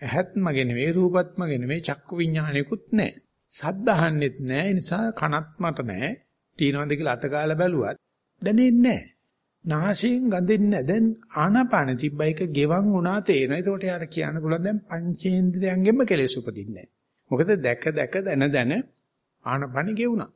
ඇහත් මගේ නෙවෙයි රූපත් මගේ නෙවෙයි චක්කු විඥානෙකුත් නැහැ. සද්ද අහන්නෙත් නැහැ. ඒ නිසා කනත් මට නැහැ. තියනවද කියලා අත ගාලා බැලුවත් දැනෙන්නේ නැහැ. නාසයෙන් ගඳෙන්නේ දැන් ආනාපාන තිබ්බ එක ගෙවන් වුණා තේරෙනවා. ඒකට යාට කියන්න පුළුවන් දැන් පංචේන්ද්‍රයන්ගෙම කෙලෙස් උපදින්නේ මොකද දැක දැක දන දන ආනාපාන ගෙවුණා.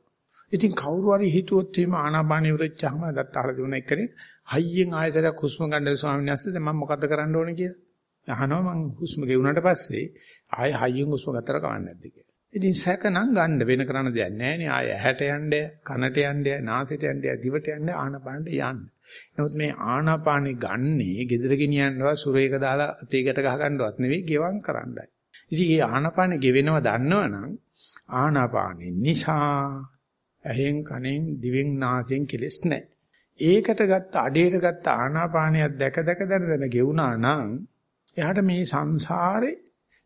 ඉතින් කවුරු හරි හිතුවොත් එහෙම ආනාපානෙ ඉවරච්චාම දත් අහලා දුන්න එකනේ හයියෙන් ආයතරයක් හුස්ම ගන්න ස්වාමීන් වහන්සේ දැන් මම මොකද්ද කරන්න ඕනේ කියලා. අහනවා මං හුස්ම ගෙවුනට පස්සේ ආයෙ හයියෙන් හුස්ම ගත්තර කවන්නේ නැද්ද කියලා. ඉතින් සැකනම් ගන්න වෙන කරන්න දෙයක් නැහැ නේ. ආයෙ ඇහැට යන්න, කනට යන්න, නාසයට යන්න, දිවට යන්න ආනාපානට යන්න. නමුත් මේ ආනාපානෙ ගන්නේ gedara ගෙනියන්නවත් සුරේක දාලා තේකට ගහ ගන්නවත් නෙවෙයි ගෙවම් කරන්නයි. ඉතින් මේ ආනාපානෙ ගෙවෙනව දන්නවනම් ආනාපානෙ නිසා ඇහෙන් කනෙන් දිවෙන් නාසයෙන් කෙලස් නැහැ. ඒකට ගත්ත අඩේට ගත්ත ආනාපානියක් දැක දැක දැන දැන ගෙවුනා නම් එයාට මේ සංසාරේ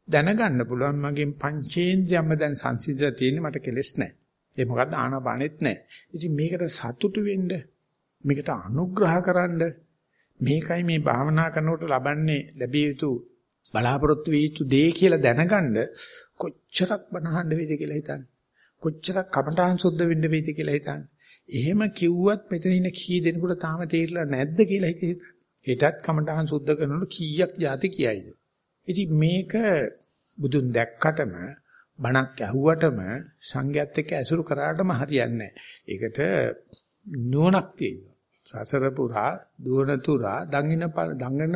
දැනගන්න පුළුවන් මගෙන් පංචේන්ද්‍රයක්ම දැන් සංසිඳලා තියෙන්නේ මට කෙලස් නැහැ. ඒ මොකද්ද ආනාපානෙත් නැහැ. ඉතින් මේකට සතුටු වෙන්න මේකට අනුග්‍රහ කරන්න මේකයි මේ භාවනා කරනකොට ලබන්නේ ලැබිය යුතු බලාපොරොත්තු විය යුතු දේ කියලා දැනගන්න කොච්චරක් බනහන්න වේද කියලා හිතන්න. කොච්චරක් කමඨාන් සුද්ධ වෙන්න වේද කියලා හිතන්න. එහෙම කිව්වත් මෙතන ඉන්න කී දෙනෙකුට තාම තේරිලා නැද්ද කියලා හිතන්න. හෙටත් කමඨාන් සුද්ධ කරනකොට කීයක් જાති කියයිද? ඉතින් මේක බුදුන් දැක්කටම බණක් ඇහුවටම සංඝයත් එක්ක ඇසුරු කරාටම හරියන්නේ ඒකට නුවණක් තියෙනවා. සසර පුරා දුවන තුරා දඟින දඟන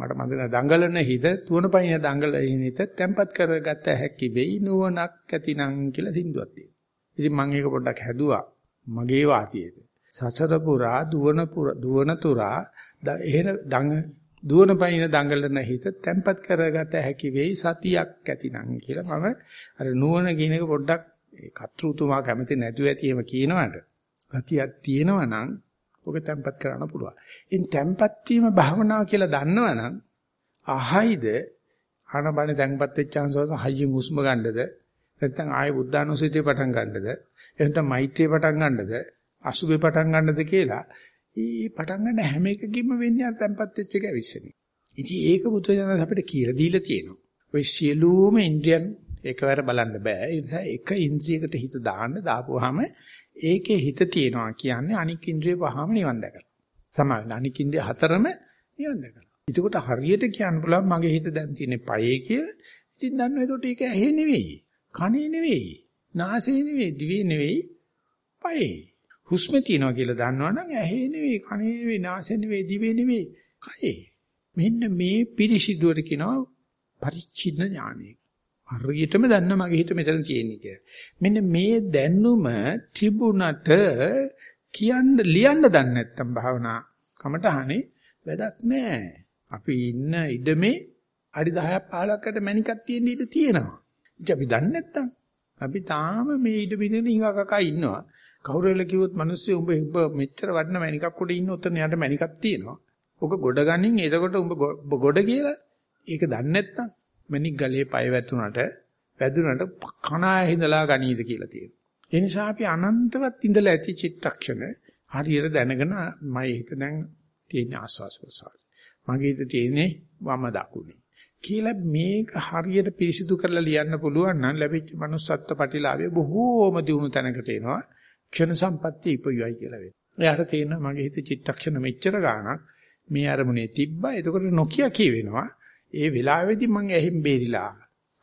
මට මන්ද දඟලන හිත තුවන පයින් දඟලින හිත තැම්පත් කරගත හැකි වෙයි නුවණක් ඇතිනම් කියලා සින්දුවක් තියෙනවා. ඉතින් මම ඒක පොඩ්ඩක් හැදුවා මගේ වාසියට. සසර පුරා දුවන දුවන තුරා එහෙර දඟ දුවන පයින් දඟලන හිත තැම්පත් කරගත හැකි වෙයි සතියක් ඇතිනම් කියලා මම අර නුවණ කියන එක පොඩ්ඩක් ඒ කතෘතුමා කැමති නැතුව ඇති එහෙම කියනවාට සතියක් තියෙනවා නම් ඔක තැම්පත් කරන්න පුළුවන්. ඉතින් තැම්පත් වීම භාවනාව කියලා දන්නවනම් අහයිද ආනබන තැම්පත් වෙච්ච අංශවල හයියෙන් හුස්ම ගන්නද නැත්නම් ආයේ බුද්ධානුස්සතිය පටන් ගන්නද එහෙනම් මෛත්‍රිය පටන් ගන්නද අසුබේ පටන් ගන්නද කියලා ඊ පටන් ගන්න හැම එකකින්ම වෙන්නේ අර තැම්පත් වෙච්ච එක ඇවිස්සෙනේ. ඉතින් ඒක බුදුරජාණන් අපිට කියලා දීලා තියෙනවා. ඔය සියලුම ඉන්ද්‍රියන් එකවර බලන්න බෑ. ඒ නිසා එක ඉන්ද්‍රියකට හිත දාන්න දාපුවාම ඒකේ හිත තියනවා කියන්නේ අනික් ඉන්ද්‍රිය පහම නිවන් දැකලා. සමාන අනික් ඉන්ද්‍රිය හතරම නිවන් දැකලා. එතකොට හරියට කියන්න පුළුවන් මගේ හිත දැන් තියෙන්නේ පයේ කියලා. ඉතින් දන්නවා එතකොට ඒක ඇහි නෙවෙයි. කනේ නෙවෙයි. නාසයේ නෙවෙයි. දිවේ නෙවෙයි. පයේ. හුස්ම තියනවා කියලා දන්නවනම් ඇහි නෙවෙයි. කනේ නෙවෙයි. නාසයේ නෙවෙයි. දිවේ නෙවෙයි. කයේ. මෙන්න මේ පිරිසිදුවට කියනවා පරිච්ඡින්න ඥානය. හරියටම දන්න මගේ හිත මෙතන තියෙන්නේ කියලා. මෙන්න මේ දැනුම තිබුණට කියන්න ලියන්න දන්නේ නැත්තම් භාවනා කමටහනේ වැඩක් නැහැ. අපි ඉන්න ඉඩමේ අඩි 10ක් 15කට මණිකක් තියෙන ඉඩ තියෙනවා. ඉතින් අපි දන්නේ නැත්තම් අපි තාම මේ ඉඩ බින්දේ ඉංගා කකා ඉන්නවා. කවුරු වෙල කිව්වොත් මිනිස්සු උඹ උඹ මෙච්චර වටින මණිකක් උඩ ඉන්න උතන යට මණිකක් තියෙනවා. ඔක ගොඩ ගනින් එතකොට උඹ ගොඩ කියලා ඒක දන්නේ නැත්තම් මණික් ගලේ පය වැතුනට වැදුනට කණාය හිඳලා ගනීද කියලා තියෙනවා. ඒ නිසා අපි අනන්තවත් ඉඳලා ඇති චිත්තක්ෂණ හරියට දැනගෙන මම හිත දැන් තියෙන ආස්වාස් ප්‍රසාර. මගේ හිත තියෙන්නේ වම දකුණේ. කියලා මේක හරියට පිරිසිදු කරලා ලියන්න පුළුවන් නම් ලැබිච්ච manussත්ත්ව ප්‍රතිලාභය බොහෝම දියුණු තැනකට එනවා. ක්ෂණ සම්පත්තිය ඉපයුවයි කියලා වෙනවා. එයාට තේරෙනවා මගේ හිත චිත්තක්ෂණ මෙච්චර ගාණක් මේ අරමුණේ තිබ්බා. එතකොට නොකිය කියවෙනවා. ඒ වෙලාවේදී මම ඇහිම් බේරිලා,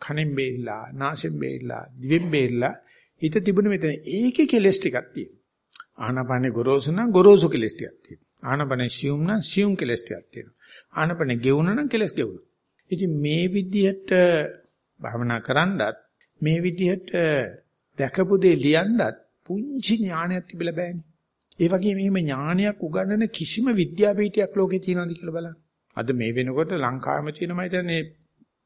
කනෙන් බේරිලා, නාසයෙන් බේරිලා, දිවෙන් බේරිලා හිත තිබුණ මෙතන ඒකේ කෙලස් ටිකක් තියෙනවා. ආනපනේ ගොරෝසු නම් ගොරෝසු කෙලස් ටිකක් තියෙනවා. ආනපනේ සියුම් නම් සියුම් කෙලස් ටිකක් තියෙනවා. ආනපනේ ගෙවුන නම් කෙලස් ගෙවුන. ඉතින් මේ විදිහට භාවනා කරන්නත් මේ විදිහට දැකපු දේ ලියන්නත් පුංචි ඥානයක් තිබිලා බෑනේ. ඒ වගේ මෙහෙම ඥානයක් උගන්වන කිසිම විද්‍යාපීඨයක් ලෝකේ තියෙනවද කියලා බලන්න. අද මේ වෙනකොට ලංකාවෙම තියෙනවා හිතන්නේ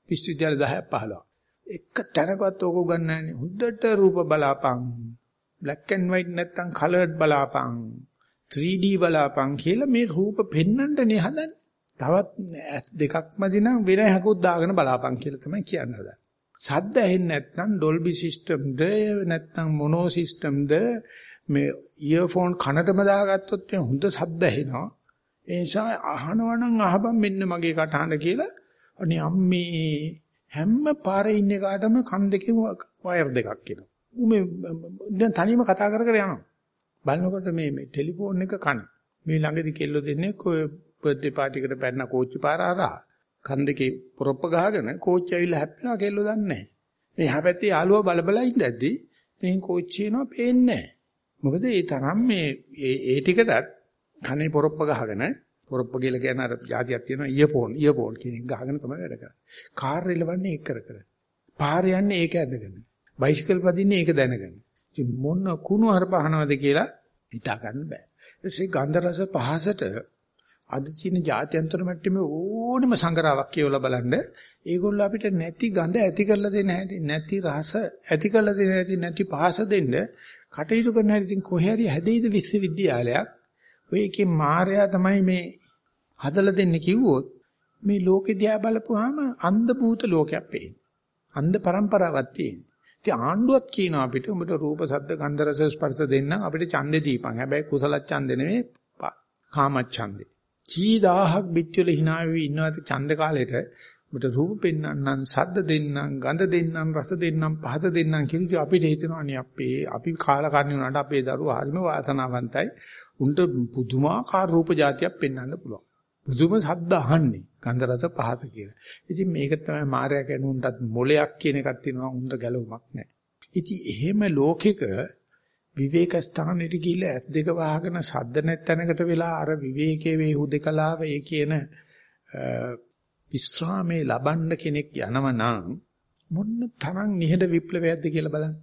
විශ්වවිද්‍යාල 10ක් 15ක්. එක තැනකවත් ඕක උගන්වන්නේ හොඳට රූප බලාපං. black and white නැත්තම් colored බලාපං. 3D බලාපං කියලා මේ රූප පෙන්වන්න නේ හදන්නේ. තවත් දෙකක් මැදි නම් වෙන හැකුත් දාගෙන බලාපං කියලා තමයි කියන්න හදන්නේ. සද්ද ඇහෙන්නේ නැත්නම් ඩොල්බි සිස්ටම්ද නැත්නම් මොනෝ සිස්ටම්ද මේ ඉයර්ෆෝන් කනටම දාගත්තොත් හොඳ සද්ද ඇහෙනවා. ඒ නිසා අහනවා නම් අහපන් මෙන්න මගේ කටහඬ කියලා. අනේ අම්මේ හැම පාරේ ඉන්න කාටම කන් දෙකේ වයර් දෙකක් කියනවා. ඌ මේ දැන් තනියම කතා කර කර යනවා. බලනකොට මේ මේ ටෙලිෆෝන් එක කන. මේ ළඟදී කෙල්ල දෙන්නේ කොයි බර්ත්ඩේ පාටි එකට පැන්න කෝච්චි පාර හරහා කන් දෙකේ පොරොප්ප ගහගෙන කෝච්චි ඇවිල්ලා හැප්පෙනවා කෙල්ල දන්නේ නැහැ. මේ හැපැත්තේ යාළුවා බල බල ඉඳද්දි මේ කෝච්චි එනවා පේන්නේ නැහැ. මොකද ඒ තරම් මේ ඒ ටිකටත් කනේ පොරොප්ප ගහගෙන පොරොප්ප කියලා කියන අර જાතියක් තියෙනවා ඉයර්ෆෝන් ඉයර්ෆෝන් කියන එක ගහගෙන තමයි වැඩ කරන්නේ. කාර් රෙලවන්නේ ඒක කර කර. පාර යන්නේ ඒක ඇදගෙන. බයිසිකල් පදින්නේ ඒක දැනගෙන. ඉතින් මොන කුණු හරපහනවද කියලා හිතා ගන්න බෑ. ඊටසේ ගන්ධ රස පහසට අද තියෙන ජාත්‍යන්තර මට්ටමේ ඕනම සංග්‍රහයක් කියවලා බලන්න ඒගොල්ලෝ අපිට නැති ගඳ ඇති කරලා දෙන්න හැටි නැති රස ඇති කරලා දෙන්න හැටි නැති පහස දෙන්න කටයුතු කරන හැටි ඉතින් කොහේ හරි හැදෙයිද විශ්වවිද්‍යාලයක් ඔය එකේ මායя තමයි මේ හදලා දෙන්න කිව්වොත් මේ ලෝකෙ දිහා බලපුවාම අන්ධ භූත ලෝකයක් පේනවා. අන්ධ પરම්පරාවක් තියෙනවා. ඉතින් ආණ්ඩුවක් කියනවා අපිට උඹට රූප, සද්ද, ගන්ධ, රස, ස්පර්ශ දෙන්න අපිට ඡන්දෙ දීපන්. හැබැයි කුසල ඡන්දෙ නෙමෙයි කාම ඡන්දෙ. කීදාහක් පිටිවල hina වෙවි ඉන්නවද ඡන්ද කාලෙට උඹට රූප පෙන්වන්නම්, සද්ද දෙන්නම්, ගන්ධ දෙන්නම්, රස දෙන්නම්, පහස දෙන්නම් කියලා අපිට හිතෙනවා නේ අපේ අපි කාලකන්ණි වුණාට අපේ දරුවා හරිම වාසනාවන්තයි. උන්ට පුදුමාකාර රූප જાතියක් පෙන්වන්න පුළුවන්. පුදුම ශබ්ද අහන්නේ ගන්ධ රස පහත කියලා. ඉතින් මේක තමයි මායя කැනුන්ටත් මොලයක් කියන එකක් තියෙනවා උන්ට ගැලවමක් නැහැ. ඉතින් එහෙම ලෝකෙක විවේක ස්ථානෙට ගිහිල්ලා ඇස් දෙක වහගෙන සද්ද නැත්ැනකට වෙලා අර විවේකයේ වේ හුදකලාව ඒ කියන විස්රාමේ ලබන්න කෙනෙක් යනව නම් මොන්න තරම් නිහඬ විප්ලවයක්ද කියලා බලන්න.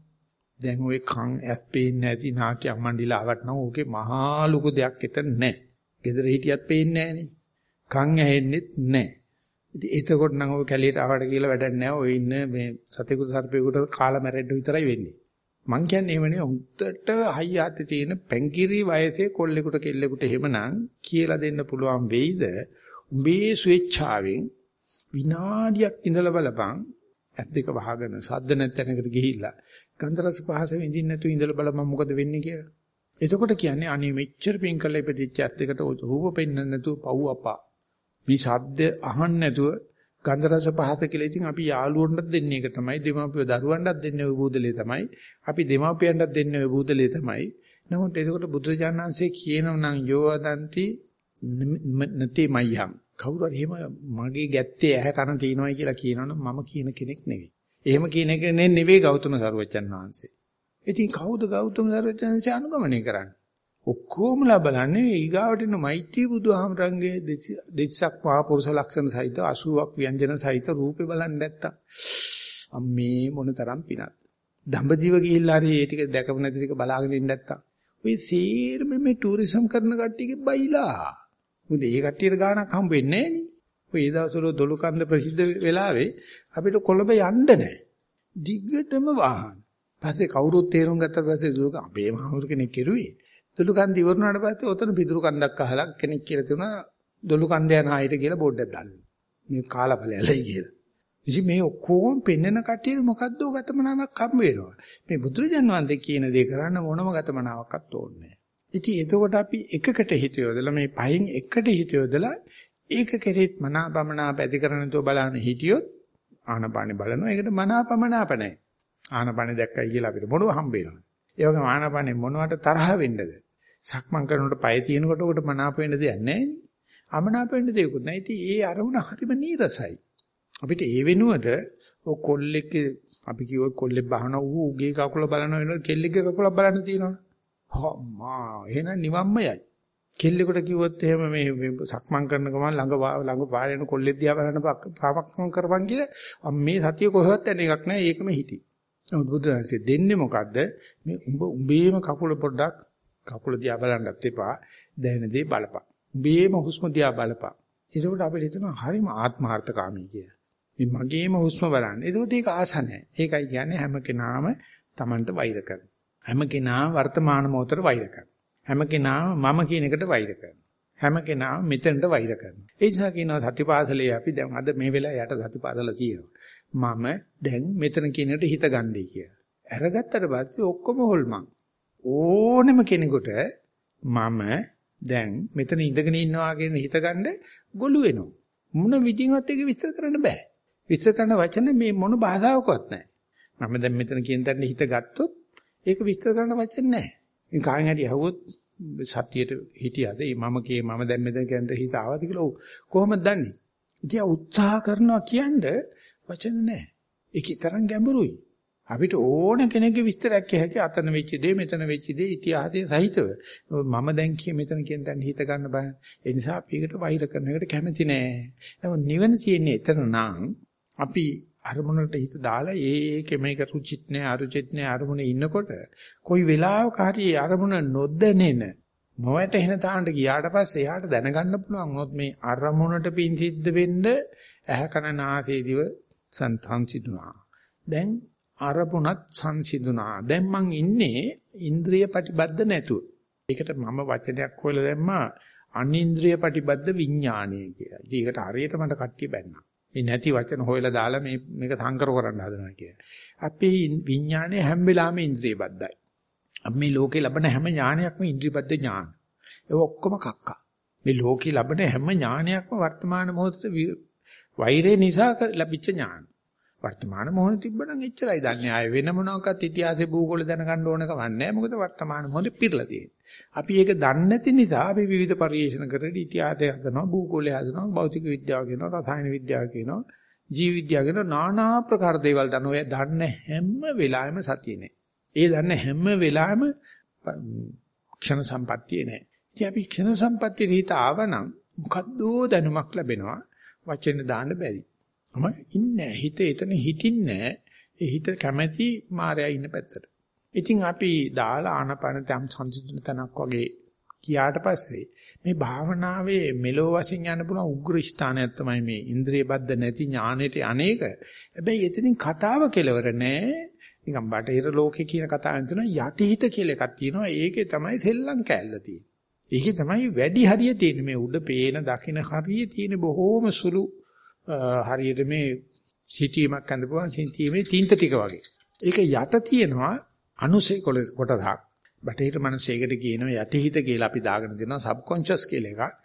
දැන් ওই කන් ඇස් පේන්නේ නැති නාට්‍ය අම්මන්ඩිලා ආවට නම් ඕකේ මහා ලොකු දෙයක් එතන නැහැ. gedara hitiyat පේන්නේ නැහනේ. කන් ඇහෙන්නෙත් නැහැ. ඉතින් එතකොට නම් ඔය කැලියට ආවට කියලා වැඩක් නැහැ. ඔය ඉන්න මේ සතෙකුට සර්පෙකුට කාලා මැරෙන්න විතරයි වෙන්නේ. මං කියන්නේ එහෙමනේ උන්ටට හයියාත්තේ තියෙන පැංකිරි වයසේ කොල්ලෙකුට කෙල්ලෙකුට එහෙමනම් කියලා දෙන්න පුළුවන් වෙයිද? උඹේ ස්වේච්ඡාවෙන් විනාඩියක් ඉඳලා බලපන් ඇස් දෙක වහගෙන සද්ද නැත්ැනකට ගිහිල්ලා ගන්ධ රස පහස විඳින්න නැතුව ඉඳලා බලපන් මොකද වෙන්නේ කියලා. එතකොට කියන්නේ අනේ මෙච්චර පින් කරලා ඉපදිච්ච ඇස් දෙකට රූප පෙන්වන්න නැතුව පව් අපා. මේ සද්ද අහන්න නැතුව ගන්ධ රස පහත කියලා ඉතින් අපි යාළුවන්ටත් දෙන්නේ ඒක තමයි දෙමාපිය දරුවන්ටත් දෙන්නේ ওই බුදලේ තමයි අපි දෙමාපියන්ටත් දෙන්නේ ওই බුදලේ තමයි නමුත් එතකොට බුදුරජාණන්සේ කියනව නම් යෝවදන්ති නැති මයම් කවුරු හරි එහෙම මගේ ගැත්තේ ඇහැ කන තියනවායි කියලා කියනවනම් මම කියන කෙනෙක් නෙවෙයි එහෙම කියන කෙනෙක් නෙවෙයි ගෞතම සර්වජන් වහන්සේ. ඉතින් කවුද ගෞතම සර්වජන්සේ අනුගමනය කරන්නේ? ඔක්කොමලා බලන්නේ ඊගාවට ඉන්න මෛත්‍රී බුදුහාමරංගේ දෙච්චක් මහා පුරුෂ ලක්ෂණ සහිත 80ක් ව්‍යංජන සහිත රූපේ බලන්නේ නැත්තම් අම්මේ මොනතරම් පිනක් දඹදිව ගිහිල්ලා හරි ඒ ටික දැකපු නැති ටික බලාගෙන ඉන්න නැත්තම් ඔය සීරම මේ ටුරිසම් කරන කට්ටියගේ බයිලා. මොකද ඒ කට්ටියට ගාණක් හම්බ වෙන්නේ නෑනේ. ඔය ඒ දවස්වල දොළුකන්ද ප්‍රසිද්ධ වෙලාවේ අපිට කොළඹ යන්න නැහැ දිග්ගටම වාහන පස්සේ කවුරුත් තේරුම් ගත්තා පස්සේ දුක අපේ මහවුරු කෙනෙක් කෙරුවේ දොළු කන්ද ඉවරනාට පස්සේ ඔතන පිදුරු කන්දක් අහලා කෙනෙක් කියලා තුනා දොළු කන්ද යන ආයෙත් කියලා බෝඩ් එකක් දාන්න. මේ කාලඵලයලයි කියලා. ඉතින් මේ ඔක්කොම පෙන්නන කටියේ මොකද්ද ගතමනාවක් හම්බ වෙනවා. මේ බුදුරජාන් වහන්සේ කියන දේ කරන්න මොනම ගතමනාවක්වත් ඕනේ නැහැ. ඉතින් එතකොට අපි එකකට හිත යොදලා මේ පහෙන් එකට හිත යොදලා ඒක කෙරෙත් මනාපමනාප ඇති කරන තෝ බලන්න හිටියොත් ආනපානෙ බලනවා. ඒකට මනාපමනාප නැහැ. ආනපානෙ දැක්කයි කියලා අපිට මොනව හම්බ වෙනවද? ඒ වගේම ආනපානෙ මොනවට තරහ වෙන්නද? සක්මන් කරනකොට පය තියෙනකොට උකට මනාප වෙන්න දෙයක් නැහැ නේ. අමනාප වෙන්න දෙයක්වත් නැහැ. ඉතින් ඒ අරමුණ හරිම නීරසයි. අපිට ඒ වෙනුවට ඔය කොල්ලෙක් අපි කිව්වොත් කොල්ලෙක් බහන ඌ උගේ කකුල බලන වෙනකොට කෙල්ලෙක්ගේ කකුල බලන්න තියෙනවා. හම්මා එහෙනම් නිවම්මයයි. කෙල්ලෙකුට කිව්වොත් එහෙම මේ සක්මන් කරන ගමන් ළඟ ළඟ පාරේන කොල්ලෙක් දිහා බලන සාමක්මන් කරපන් කියලා මේ සතිය කොහෙවත් යන එකක් නැහැ ඒකම හිටි. නමුත් බුදුරජාණන්සේ දෙන්නේ මොකද්ද? මේ උඹ උඹේම කකුල පොඩ්ඩක් කකුල දිහා බලන්නත් එපා. දැනෙන දේ බලපන්. උඹේම හුස්ම දිහා බලපන්. ඒකෝට අපිට හිතෙනවා හරිම ආත්මార్థකාමී කියලා. මේ මගේම හුස්ම බලන්න. ඒකෝට ඒක ආස නැහැ. ඒකයි කියන්නේ හැම කෙනාම Tamanට වෛර කරනවා. හැම කෙනාම වර්තමාන මොහොතට වෛර කරනවා. හැම කෙනාම මම කියන එකට වෛර කරනවා. හැම කෙනාම මෙතනට වෛර කරනවා. ඒ නිසා කියනවා සතිපාසලේ අපි දැන් අද මේ වෙලාවේ යට සතිපාසල තියෙනවා. මම දැන් මෙතන කියන එකට හිත ගන්නයි කියලා. අරගත්තට පස්සේ ඔක්කොම හොල්මන්. ඕනෙම කෙනෙකුට මම දැන් මෙතන ඉඳගෙන ඉන්නවා කියන හිතගන්න ගොළු වෙනවා. මොන විදිහවත් ඒක විස්තර කරන්න බෑ. විස්තර කරන වචන මේ මොන භාෂාවකවත් නැහැ. මම දැන් මෙතන කියන තැන හිත ගත්තොත් ඒක විස්තර කරන වචන නැහැ. ඉතින් කාගෙන් හරි අහුවොත් සතියට හිටියද මම කී මම දැන් මෙතන කියන හිත ආවද කියලා කොහොමද දන්නේ? ඉතින් උත්සාහ කරනවා කියන්නේ වචන නැහැ. ඒකේ තරම් ගැඹුරුයි. අපිට ඕන කෙනෙක්ගේ විස්තරයක් කියහැකි අතන වෙච්ච දේ මෙතන වෙච්ච දේ ඉතිහාසයේ සහිතව. මම දැන් කිය මෙතන කියන තැන හිත ගන්න බෑ. ඒ නිසා අපි ඒකට වෛර කරන එකට කැමති නෑ. නමුත් නිවන තියෙන්නේ එතන නම් අපි අරමුණට හිත දාලා ඒ ඒකේ මේක රුචිත් නෑ අරුචිත් නෑ අරමුණේ ඉන්නකොට කොයි වෙලාවක හරි අරමුණ නොදැනෙන නොවැටෙන තාන්ට ගියාට පස්සේ එයාට දැනගන්න පුළුවන් මොකද මේ අරමුණට පින් සිද්ධ වෙන්න ඇහ කන නාසය දිව සංතංසිතුනා දැන් අරමුණත් සංසිඳුනා දැන් මං ඉන්නේ ඉන්ද්‍රිය ප්‍රතිබද්ධ නැතුව ඒකට මම වචනයක් හොයලා දැම්මා අනින්ද්‍රිය ප්‍රතිබද්ධ විඥානය කියලා. ඒකට හරියට මට කට්ටිය බැන්නා. මේ නැති වචන හොයලා දාලා මේ මේක සංකර කරන්න හදනවා කියලා. අපේ විඥානයේ හැම වෙලාවෙම ඉන්ද්‍රිය බද්ධයි. අපි මේ ලෝකේ ලබන හැම ඥානයක්ම ඉන්ද්‍රියපද්ද ඥාන. ඒ ඔක්කොම කක්කා. මේ ලෝකේ ලබන හැම ඥානයක්ම වර්තමාන මොහොතේ වෛරය නිසා ලැබිච්ච ඥාන. වර්තමාන මොහොතේ තිබ්බනම් එච්චරයි දන්නේ. ආය වෙන මොනවාක්වත් ඉතිහාසෙ භූගෝල දැනගන්න ඕන කම නැහැ. මොකද වර්තමාන මොහොතේ පිරලා තියෙන්නේ. අපි ඒක දන්නේ නැති නිසා අපි විවිධ පරිශන කරලා ඉතිහාසය හදනවා, භූගෝලය හදනවා, භෞතික විද්‍යාව කියනවා, රසායන විද්‍යාව කියනවා, ජීව විද්‍යාව කියනවා, নানা ප්‍රකාර දේවල් දන්න ඔය දන්න හැම වෙලාවෙම සතිය නැහැ. ඒ දන්න හැම වෙලාවෙම ක්ෂණ සම්පත්තිය නැහැ. ඉතින් අපි ක්ෂණ සම්පත්තියේ හිත ආවනම් මොකද්ද දැනුමක් ලැබෙනවා වචෙන් දාන්න බැරි. මම ඉන්නේ හිත එතන හිටින්නේ ඒ හිත කැමැති මායя ඉන්න පැත්තට. ඉතින් අපි දාලා ආනපන තම් සංසිඳන තනක් වගේ කියාට පස්සේ මේ භාවනාවේ මෙලෝ වශයෙන් යන්න පුළුවන් උග්‍ර ස්ථානයක් තමයි මේ ඉන්ද්‍රිය බද්ධ නැති ඥානෙට අනේක. හැබැයි එතනින් කතාව කෙලවර නෑ. නිකන් බටහිර ලෝකේ කියන කතාවෙන් තුන යටිහිත කියලා එකක් තියෙනවා. ඒකේ තමයි සෙල්ලම් කැල්ල තියෙන්නේ. ඒකේ තමයි වැඩි හරිය තියෙන්නේ. මේ උඩ පේන දකින හරිය තියෙන බොහෝම සුළු හරියට මේ සිටීමක් අඳපුවා සිටීමේ තීන්ත ටික වගේ. ඒක යට තියෙනවා අනුසේ කොටසක්. බටහිර මනසේකට කියනවා යටිහිත කියලා අපි දාගෙන දෙනවා සබ්කොන්ෂස් කියලා එකක්.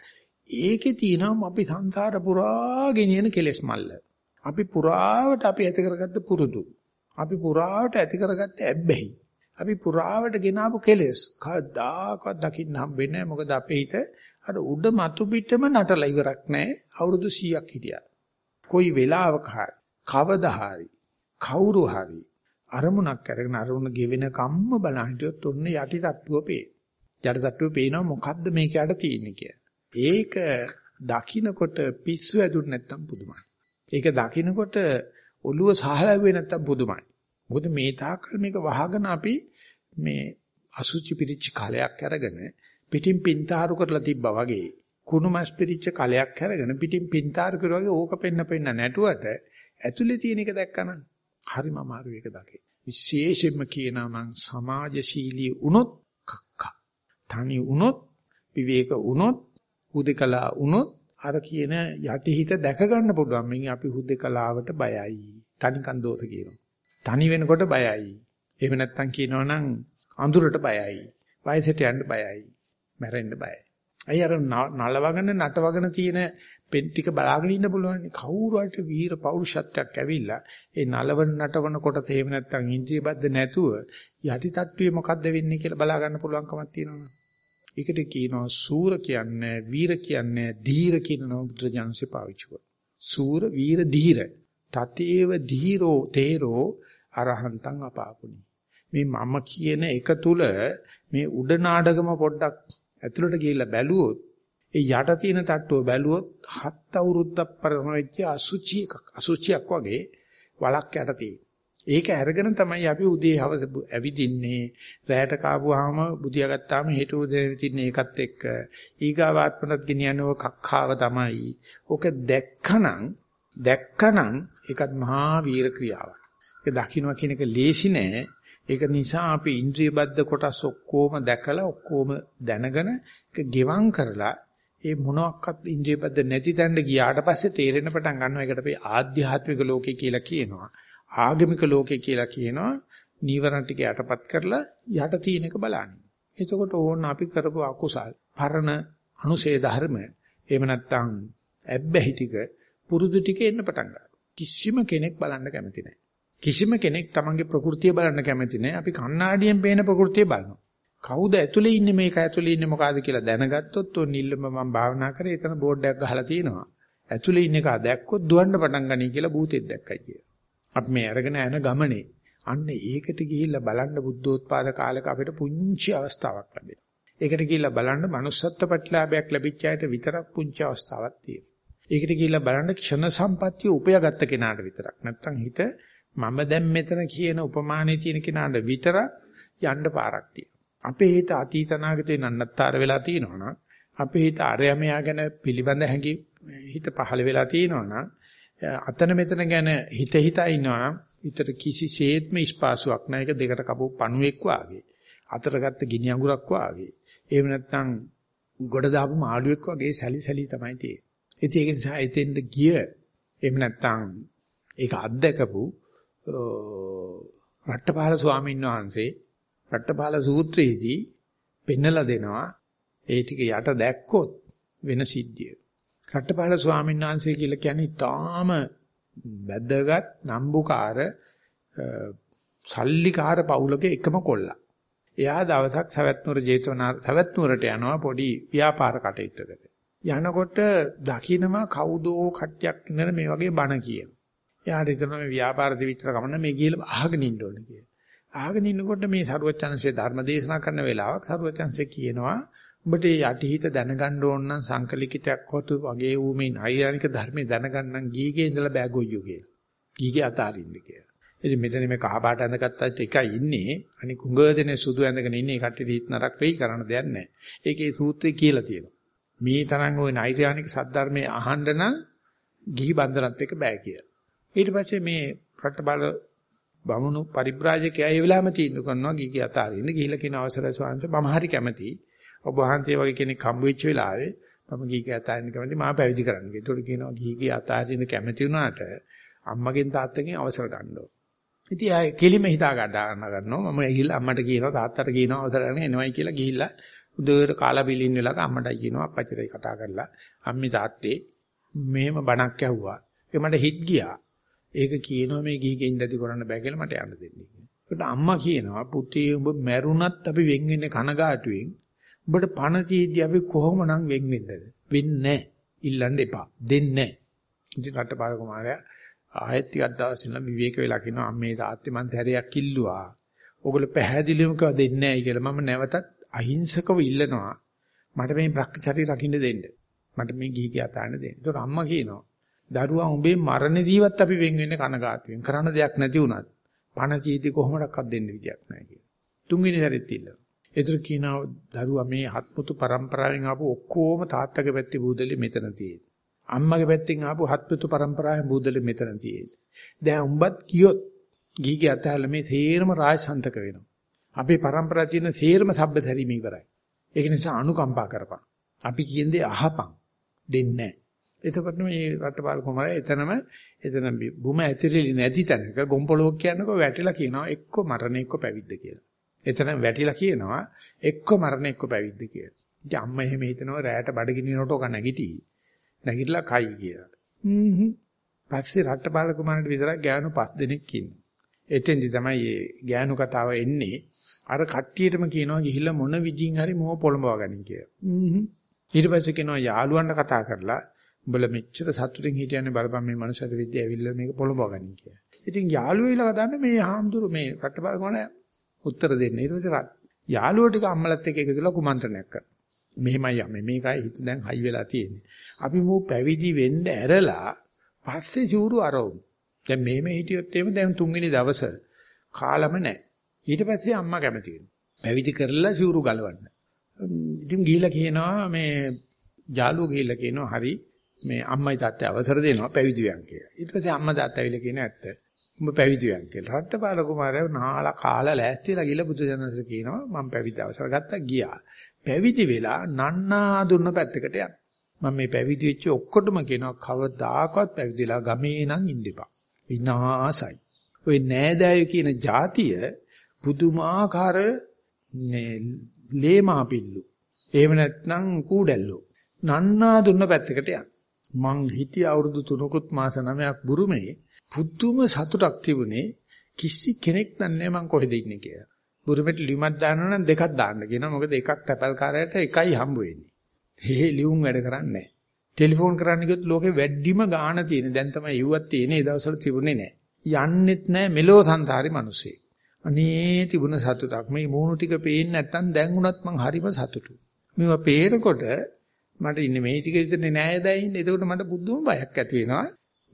ඒකේ තියෙනවා අපි සංසාර පුරා ගෙනියන කෙලෙස් මල්ල. අපි පුරාවට අපි ඇති කරගත්ත පුරුදු. අපි පුරාවට ඇති කරගත්ත ඇබ්බැහි. අපි පුරාවට ගෙනාවු කෙලෙස් කවදාකවත් දකින්න හම්බෙන්නේ නැහැ. මොකද අපේ හිත අර උඩ මතු පිටම නටලා ඉවරක් නැහැ. අවුරුදු 100ක් හිටියා. කොයි වෙලාවක හරි කවදා හරි කවුරු හරි අරමුණක් අරගෙන අරමුණ ගෙවෙන කම්ම බලන් හිටියොත් ඔන්න යටි තට්ටුව පේ. යටි තට්ටුව පේනවා මොකද්ද මේක යට තියෙන්නේ කියලා. ඒක දකින්නකොට පිස්සු ඇදුන්නේ නැත්තම් පුදුමයි. ඒක දකින්නකොට ඔළුව සහලවුවේ නැත්තම් පුදුමයි. මොකද මේ තාක්කල් මේක වහගෙන අපි මේ අසුචි පිරිච්ච කාලයක් අරගෙන පිටින් පින්තාරු කරලා තිබ්බා වගේ කුණු මස් පිරිච්ච කලයක් අරගෙන පිටින් පින්තාරු කරුවා වගේ ඕක පෙන්න පෙන්න නැටුවට ඇතුලේ තියෙන එක දැක්කනම් හරිම අමාරු එක දකේ. විශේෂයෙන්ම කියනවා මං සමාජශීලී වුණොත් කක්කා. තනි වුණොත් විවේක වුණොත් හුදකලා වුණොත් අර කියන යටිහිත දැක ගන්න පුළුවන්. මින් අපි හුදකලාවට බයයි. තනිකන් දෝෂ කියනවා. තනි වෙනකොට බයයි. එහෙම නැත්තම් කියනවනම් අඳුරට බයයි. වයසට යන්න බයයි. මැරෙන්න බයයි. අය අර නලවගෙන නටවගෙන තියෙන පෙන් ටික බලාගෙන ඉන්න පුළුවන්. කවුරු හරි වීර පෞරුෂත්වයක් ඇවිල්ලා ඒ නලවන නටවන කොට තේම නැත්තම් ඉන්ද්‍රිය බද්ධ නැතුව යටි තට්ටුවේ මොකද්ද වෙන්නේ කියලා බලා ගන්න පුළුවන්කමක් තියෙනවා. ඒකට කියනවා සූර කියන්නේ වීර කියන්නේ ධීර කියන නම බුද්ධජනසේ පාවිච්චි කරනවා. සූර වීර ධීර. තතේව ධීරෝ තේරෝ අරහන්තං අපාපුනි. මේ මම කියන එක තුල මේ උඩ නාඩගම පොඩ්ඩක් ඇතුළට ගිහිල්ලා බැලුවොත් ඒ යට තියෙන තට්ටුව බැලුවොත් හත් අවුරුද්දක් පරණ වෙච්ච අසුචි එකක් අසුචියක් වගේ වලක් යට තියෙන. ඒක අරගෙන තමයි අපි උදේ හවස ඇවිදින්නේ රැයට කාපුවාම බුදියා ගත්තාම හෙට උදේ තින්නේ ඒකත් එක්ක ඊගාවාත්මනත් ගෙනියනව කක්ඛාව තමයි. ඕක දැක්කනම් දැක්කනම් ඒකත් මහා වීර ක්‍රියාවක්. ඒක දකින්න කියන එක ලේසි නෑ. ඒක නිසා අපි ඉන්ද්‍රිය බද්ධ කොටස් ඔක්කොම දැකලා ඔක්කොම දැනගෙන ඒක ගෙවම් කරලා ඒ මොනක්වත් ඉන්ද්‍රිය බද්ධ නැති තැනට ගියාට පස්සේ තේරෙන පටන් ගන්නවා. ඒකට අපි ආධ්‍යාත්මික ලෝකේ කියලා කියනවා. ආගමික ලෝකේ කියලා කියනවා. නීවරණ ටික යටපත් කරලා යට තියෙන එක බලන්නේ. එතකොට ඕන අපි කරපු අකුසල් පරණ අනුශේ ධර්ම එහෙම නැත්නම් ඇබ්බැහි ටික පුරුදු ටික එන්න පටන් ගන්නවා. කිසිම කෙනෙක් බලන්න කැමති නැහැ. කිසිම කෙනෙක් තමන්ගේ ප්‍රകൃතිය බලන්න කැමති නැහැ. අපි කණ්ණාඩියෙන් පේන ප්‍රകൃතිය බලනවා. කවුද ඇතුලේ ඉන්නේ මේක ඇතුලේ ඉන්නේ මොකಾದ කියලා දැනගත්තොත් ඔන්න නිල්ලම මම භාවනා කරේ එතන බෝඩ් එකක් ගහලා තියෙනවා. ඇතුලේ ඉන්න එක දැක්කොත් දුවන්න පටන් ගනී කියලා භූතෙක් දැක්කයි කියලා. අපි මේ අරගෙන යන ගමනේ අන්න ඒකට ගිහිල්ලා බලන්න බුද්ධෝත්පාද කාලෙක අපිට පුංචි අවස්ථාවක් ලැබෙනවා. ඒකට ගිහිල්ලා බලන්න manussත්ත්ව ප්‍රතිලාභයක් ලැබිච්ච අයට විතරක් පුංචි අවස්ථාවක් තියෙනවා. ඒකට ගිහිල්ලා බලන්න ක්ෂණ සම්පත්තිය උපයාගත්ත කෙනාට විතරක්. නැත්තම් හිත මම දැන් මෙතන කියන උපමානේ තියෙන කෙනාට විතරක් යන්න පාරක් තියෙනවා. අපේ හිත අතීත අනාගතේ නන්නත්තර වෙලා තියෙනවා අපේ හිත අරයමයා ගැන පිළිබඳ හැඟි හිත පහළ වෙලා තියෙනවා අතන මෙතන ගැන හිත හිතා ඉන්නවා විතර කිසිසේත්ම ස්පාසුවක් නැහැ. ඒක දෙකට කපපු පණුවෙක් වාගේ. අතට ගත්ත ගිනි අඟුරක් වාගේ. එහෙම නැත්නම් ගොඩ දාපු මාළුවෙක් වගේ සැලි සැලි තමයි තියෙන්නේ. ඉතින් ඒක නිසා එතෙන්ද ගිය එහෙම නැත්නම් ඒක අත්දකපු රට්ටපාල ස්වාමීන් වහන්සේ රට්ටපාල සූත්‍රයේදී පෙන්නලා දෙනවා ඒ ටික යට දැක්කොත් වෙන සිද්ධිය. රට්ටපාල ස්වාමීන් වහන්සේ කියලා කියන්නේ තාම වැදගත් නම්බුකාර සල්ලිකාර පවුලක එකම කොල්ලා. එයා දවසක් සවැත්නුවර ජේතවනා සවැත්නුවරට යනවා පොඩි ව්‍යාපාර කටයුත්තකට. යනකොට දකින්නම කවුදෝ කට්ටියක් ඉඳලා මේ වගේ බණ කියන. එයාට හිතනවා මේ ව්‍යාපාර දිවිතර ගමන මේ ගිහලා අහගෙන ඉන්න ඕනේ කියලා. අහගෙන ඉන්නකොට මේ සරුවචනන්සේ ධර්ම දේශනා කරන වෙලාවක් සරුවචනන්සේ කියනවා ඔබට යටිහිත දැනගන්න ඕන නම් සංකලිකිතයක් හොතු වගේ වූ මේ නෛර්යානික ධර්මයේ දැනගන්න ගීගේ ඉඳලා බෑගොයියෝ කියලා. ගීගේ අතාරින්න කියලා. ඉතින් මෙතන මේ කහ පාට ඇඳගත්තත් එකයි ඉන්නේ. අනික උඟ දෙනේ සුදු ඇඳගෙන ඉන්නේ කට්ටිය දීත් නරක් වෙයි කරන්න දෙයක් නැහැ. ඒකේ සූත්‍රය කියලා තියෙනවා. මේ තරම් ওই නෛර්යානික සද්ධර්මයේ අහන්න නම් ගිහි බන්ධනත් එක්ක බෑ කියලා. ඊට පස්සේ මේ රටබල බමුණු පරිබ්‍රාජකයා ඒ වෙලාවම තීන්දුව කරනවා ගිහි අතාරින්න ගිහිලා කියන අවසරයි ස්වාමීන් වහන්සේ මම හරි කැමතියි. ඔබ වහන්සේ වගේ කෙනෙක් හම්බ වෙච්ච වෙලාවේ මම ගීගේ අතාරින්න කැමති මම පැවිදි කරන්න කියලා. ඒතකොට කියනවා ගීගේ අතාරින්න කැමති වුණාට අම්මගෙන් තාත්තගෙන් අවසර ගන්න ඕන. ඉතින් ආ කෙලිම හිතා ගන්න ගන්නවා. මම ගිහිල්ලා අම්මට කියනවා තාත්තට කියනවා අවසර ගන්න එනවයි කියලා ගිහිල්ලා උදේට කාලා බිලින් වෙලාවක අම්මටයි කියනවා අප්පච්චිටයි කතා කරලා අම්මි තාත්තේ මෙහෙම බණක් ඇහුවා. ඒ මට හිට ගියා. ඒක කියනවා මේ ගීගෙන් ඉඳි කරන්න බෑ කියලා මට යන්න දෙන්නේ. ඒකට අම්මා කියනවා පුතේ උඹ මැරුණත් අපි වෙන් වෙන්නේ කනගාටුවෙන් උඹට පණ චීද්දි අපි කොහොමනම් වෙන් වෙන්නද? වෙන්නේ නැහැ. ඉල්ලන්න එපා. දෙන්නේ නැහැ. ඉතින් රටපාල කුමාරයා ආයෙත් ටිකක් දවස් ඉන්න විවේක වෙලා කියනවා අම්මේ තාත්තේ මං හැරයක් කිල්ලුවා. ඕගොල්ලෝ පැහැදිලිවම කව දෙන්නේ නැහැ කියලා මම නැවතත් අහිංසකව ඉල්ලනවා. මට මේ භ්‍රක්‍චරි රකින්න දෙන්න. මට මේ ගිහි කියා තාන්න දෙන්න. ඒතකොට අම්මා කියනවා දරුවා උඹේ මරණදීවත් අපි වෙන් වෙන්න කනගාටුවෙන් කරන්න දෙයක් නැති වුණත් පණ තීදි කොහොමඩක්වත් දෙන්න විදියක් නැහැ කියලා. තුන්වෙනි සැරෙත් ඉල්ලනවා. ඒතර කියනවා දරුවා මේ හත්මුතු පරම්පරාවෙන් ආපු ඔක්කොම තාත්තගේ පැත්තේ බුදලි මෙතන තියෙන්නේ. අම්මගේ පැත්තෙන් ආපු හත්මුතු පරම්පරාවෙන් බුදලි මෙතන තියෙන්නේ. දැන් උඹත් කියොත් ගිහිගේ අතහැරලා මේ තේරම රාජසන්තක වෙනවා. අපේ પરම්පරාවේ තියෙන තේරම සබ්බතරීම ඉවරයි. ඒක නිසා අනුකම්පා කරපන්. අපි කියන්නේ අහපන්. දෙන්නේ නැහැ. එතකොට මේ රටපාල කුමාරයා එතනම එතන බුම ඇතිරිලි නැති තැනක ගොම්පලෝක් කියනකො වැටිලා කියනවා එක්ක මරණ එක්ක පැවිද්ද කියලා. එතන වැටිලා කියනවා එක්ක මරණ එක්ක පැවිද්ද කියලා. ඉතින් අම්මා එහෙම හිතනවා රැයට බඩගිනිනකොට ඔක නැගිටි. නැගිටලා කයි කියලා. හ්ම් පස්සේ රට්ටපාල කුමාරට විතරක් ගෑනු පස් දෙනෙක් ඉන්නවා. එතෙන්දි තමයි මේ ගෑනු කතාව එන්නේ. අර කට්ටියටම කියනවා ගිහිල්ලා මොන විදිහින් හරි මොව පොළඹව ගනින් කියලා. හ්ම් ඊට පස්සේ කියනවා යාළුවන්ට කතා කරලා උඹලා මෙච්චර සතුටින් හිටියන්නේ බලපන් මේ මනුස්සයද විද්‍ය ඇවිල්ලා මේක පොළඹව ගනින් කියලා. ඉතින් යාළුවෝ ඊළඟ දන්නේ මේ හාමුදුරු මේ රට්ටපාල කුමාරයා උත්තර දෙන්න. ඊට පස්සේ යාළුවෝ ටික අම්මලත් එක්ක එකතුලා කුමන්ත්‍රණයක් කරනවා. මෙහෙමයි යන්නේ. මේකයි හිත දැන් හයි වෙලා තියෙන්නේ. අපි මෝ පැවිදි වෙන්න ඇරලා පස්සේ සිවුරු අරවමු. දැන් මෙහෙම හිටියොත් එහෙම දැන් තුන්වෙනි දවස කාලම නැහැ. ඊට පස්සේ අම්මා කැමති වෙනවා. පැවිදි කරලා සිවුරු ගලවන්න. ඉතින් ගිහිලා කියනවා මේ යාළුවෝ ගිහිල්ලා කියනවා හරි මේ අම්මයි තාත්තයි අවසර දෙනවා පැවිදි වෙන්න කියලා. ඊට පස්සේ අම්මා තාත්තා ඇවිල්ලා කියන ඇත්ත. උඹ පැවිදි වෙන්න කියලා. රට්ටපාල කුමාරයා නාලා කාලා ලෑස්තිලා ගිහලා බුදුසසුනට කියනවා මම පැවිදි අවසර ගත්තා ගියා. පැවිදි වෙලා නන්නා දුන්න පැත්තකට යන. මම මේ පැවිදි වෙච්ච ඔක්කොටම කියනවා කවදාකවත් පැවිදිලා ගමේ නම් ඉන්න එපා. විනාසයි. ওই නෑදෑය කියන જાතිය පුදුමාකාර ලේමාපිල්ලු. එහෙම නැත්නම් කූඩැල්ලෝ. නන්නා දුන්න පැත්තකට යන. මං හිටිය අවුරුදු 3කුත් මාස 9ක් බුරුමේ පුදුම සතුටක් තිබුණේ කිසි කෙනෙක් දන්නේ මං කොහෙද ඉන්නේ කියලා. බුරුමෙට ලියුමක් දානවා නම් දෙකක් දාන්න කියනවා. මොකද එකක් තැපල් කාරයට එකයි හම්බ වෙන්නේ. හේ ලියුම් වැඩ කරන්නේ නැහැ. ටෙලිෆෝන් කරන්න ගියොත් ලෝකේ වැඩිම ගාණ තියෙන. දැන් තමයි ඉව්වක් තියෙන්නේ. ඒ දවස්වල තිබුණේ නැහැ. යන්නෙත් නැහැ මෙලෝ සංසාරේ මිනිස්සේ. අනේ තිබුණ සතුටක් මේ මූණු ටික පේන්නේ නැත්තම් දැන් උනත් මං හරිම සතුටු. මේවා පේනකොට මට ඉන්නේ මේ ටික විතරනේ නෑ දැන් එතකොට මට බුද්ධම බයක් ඇති වෙනවා.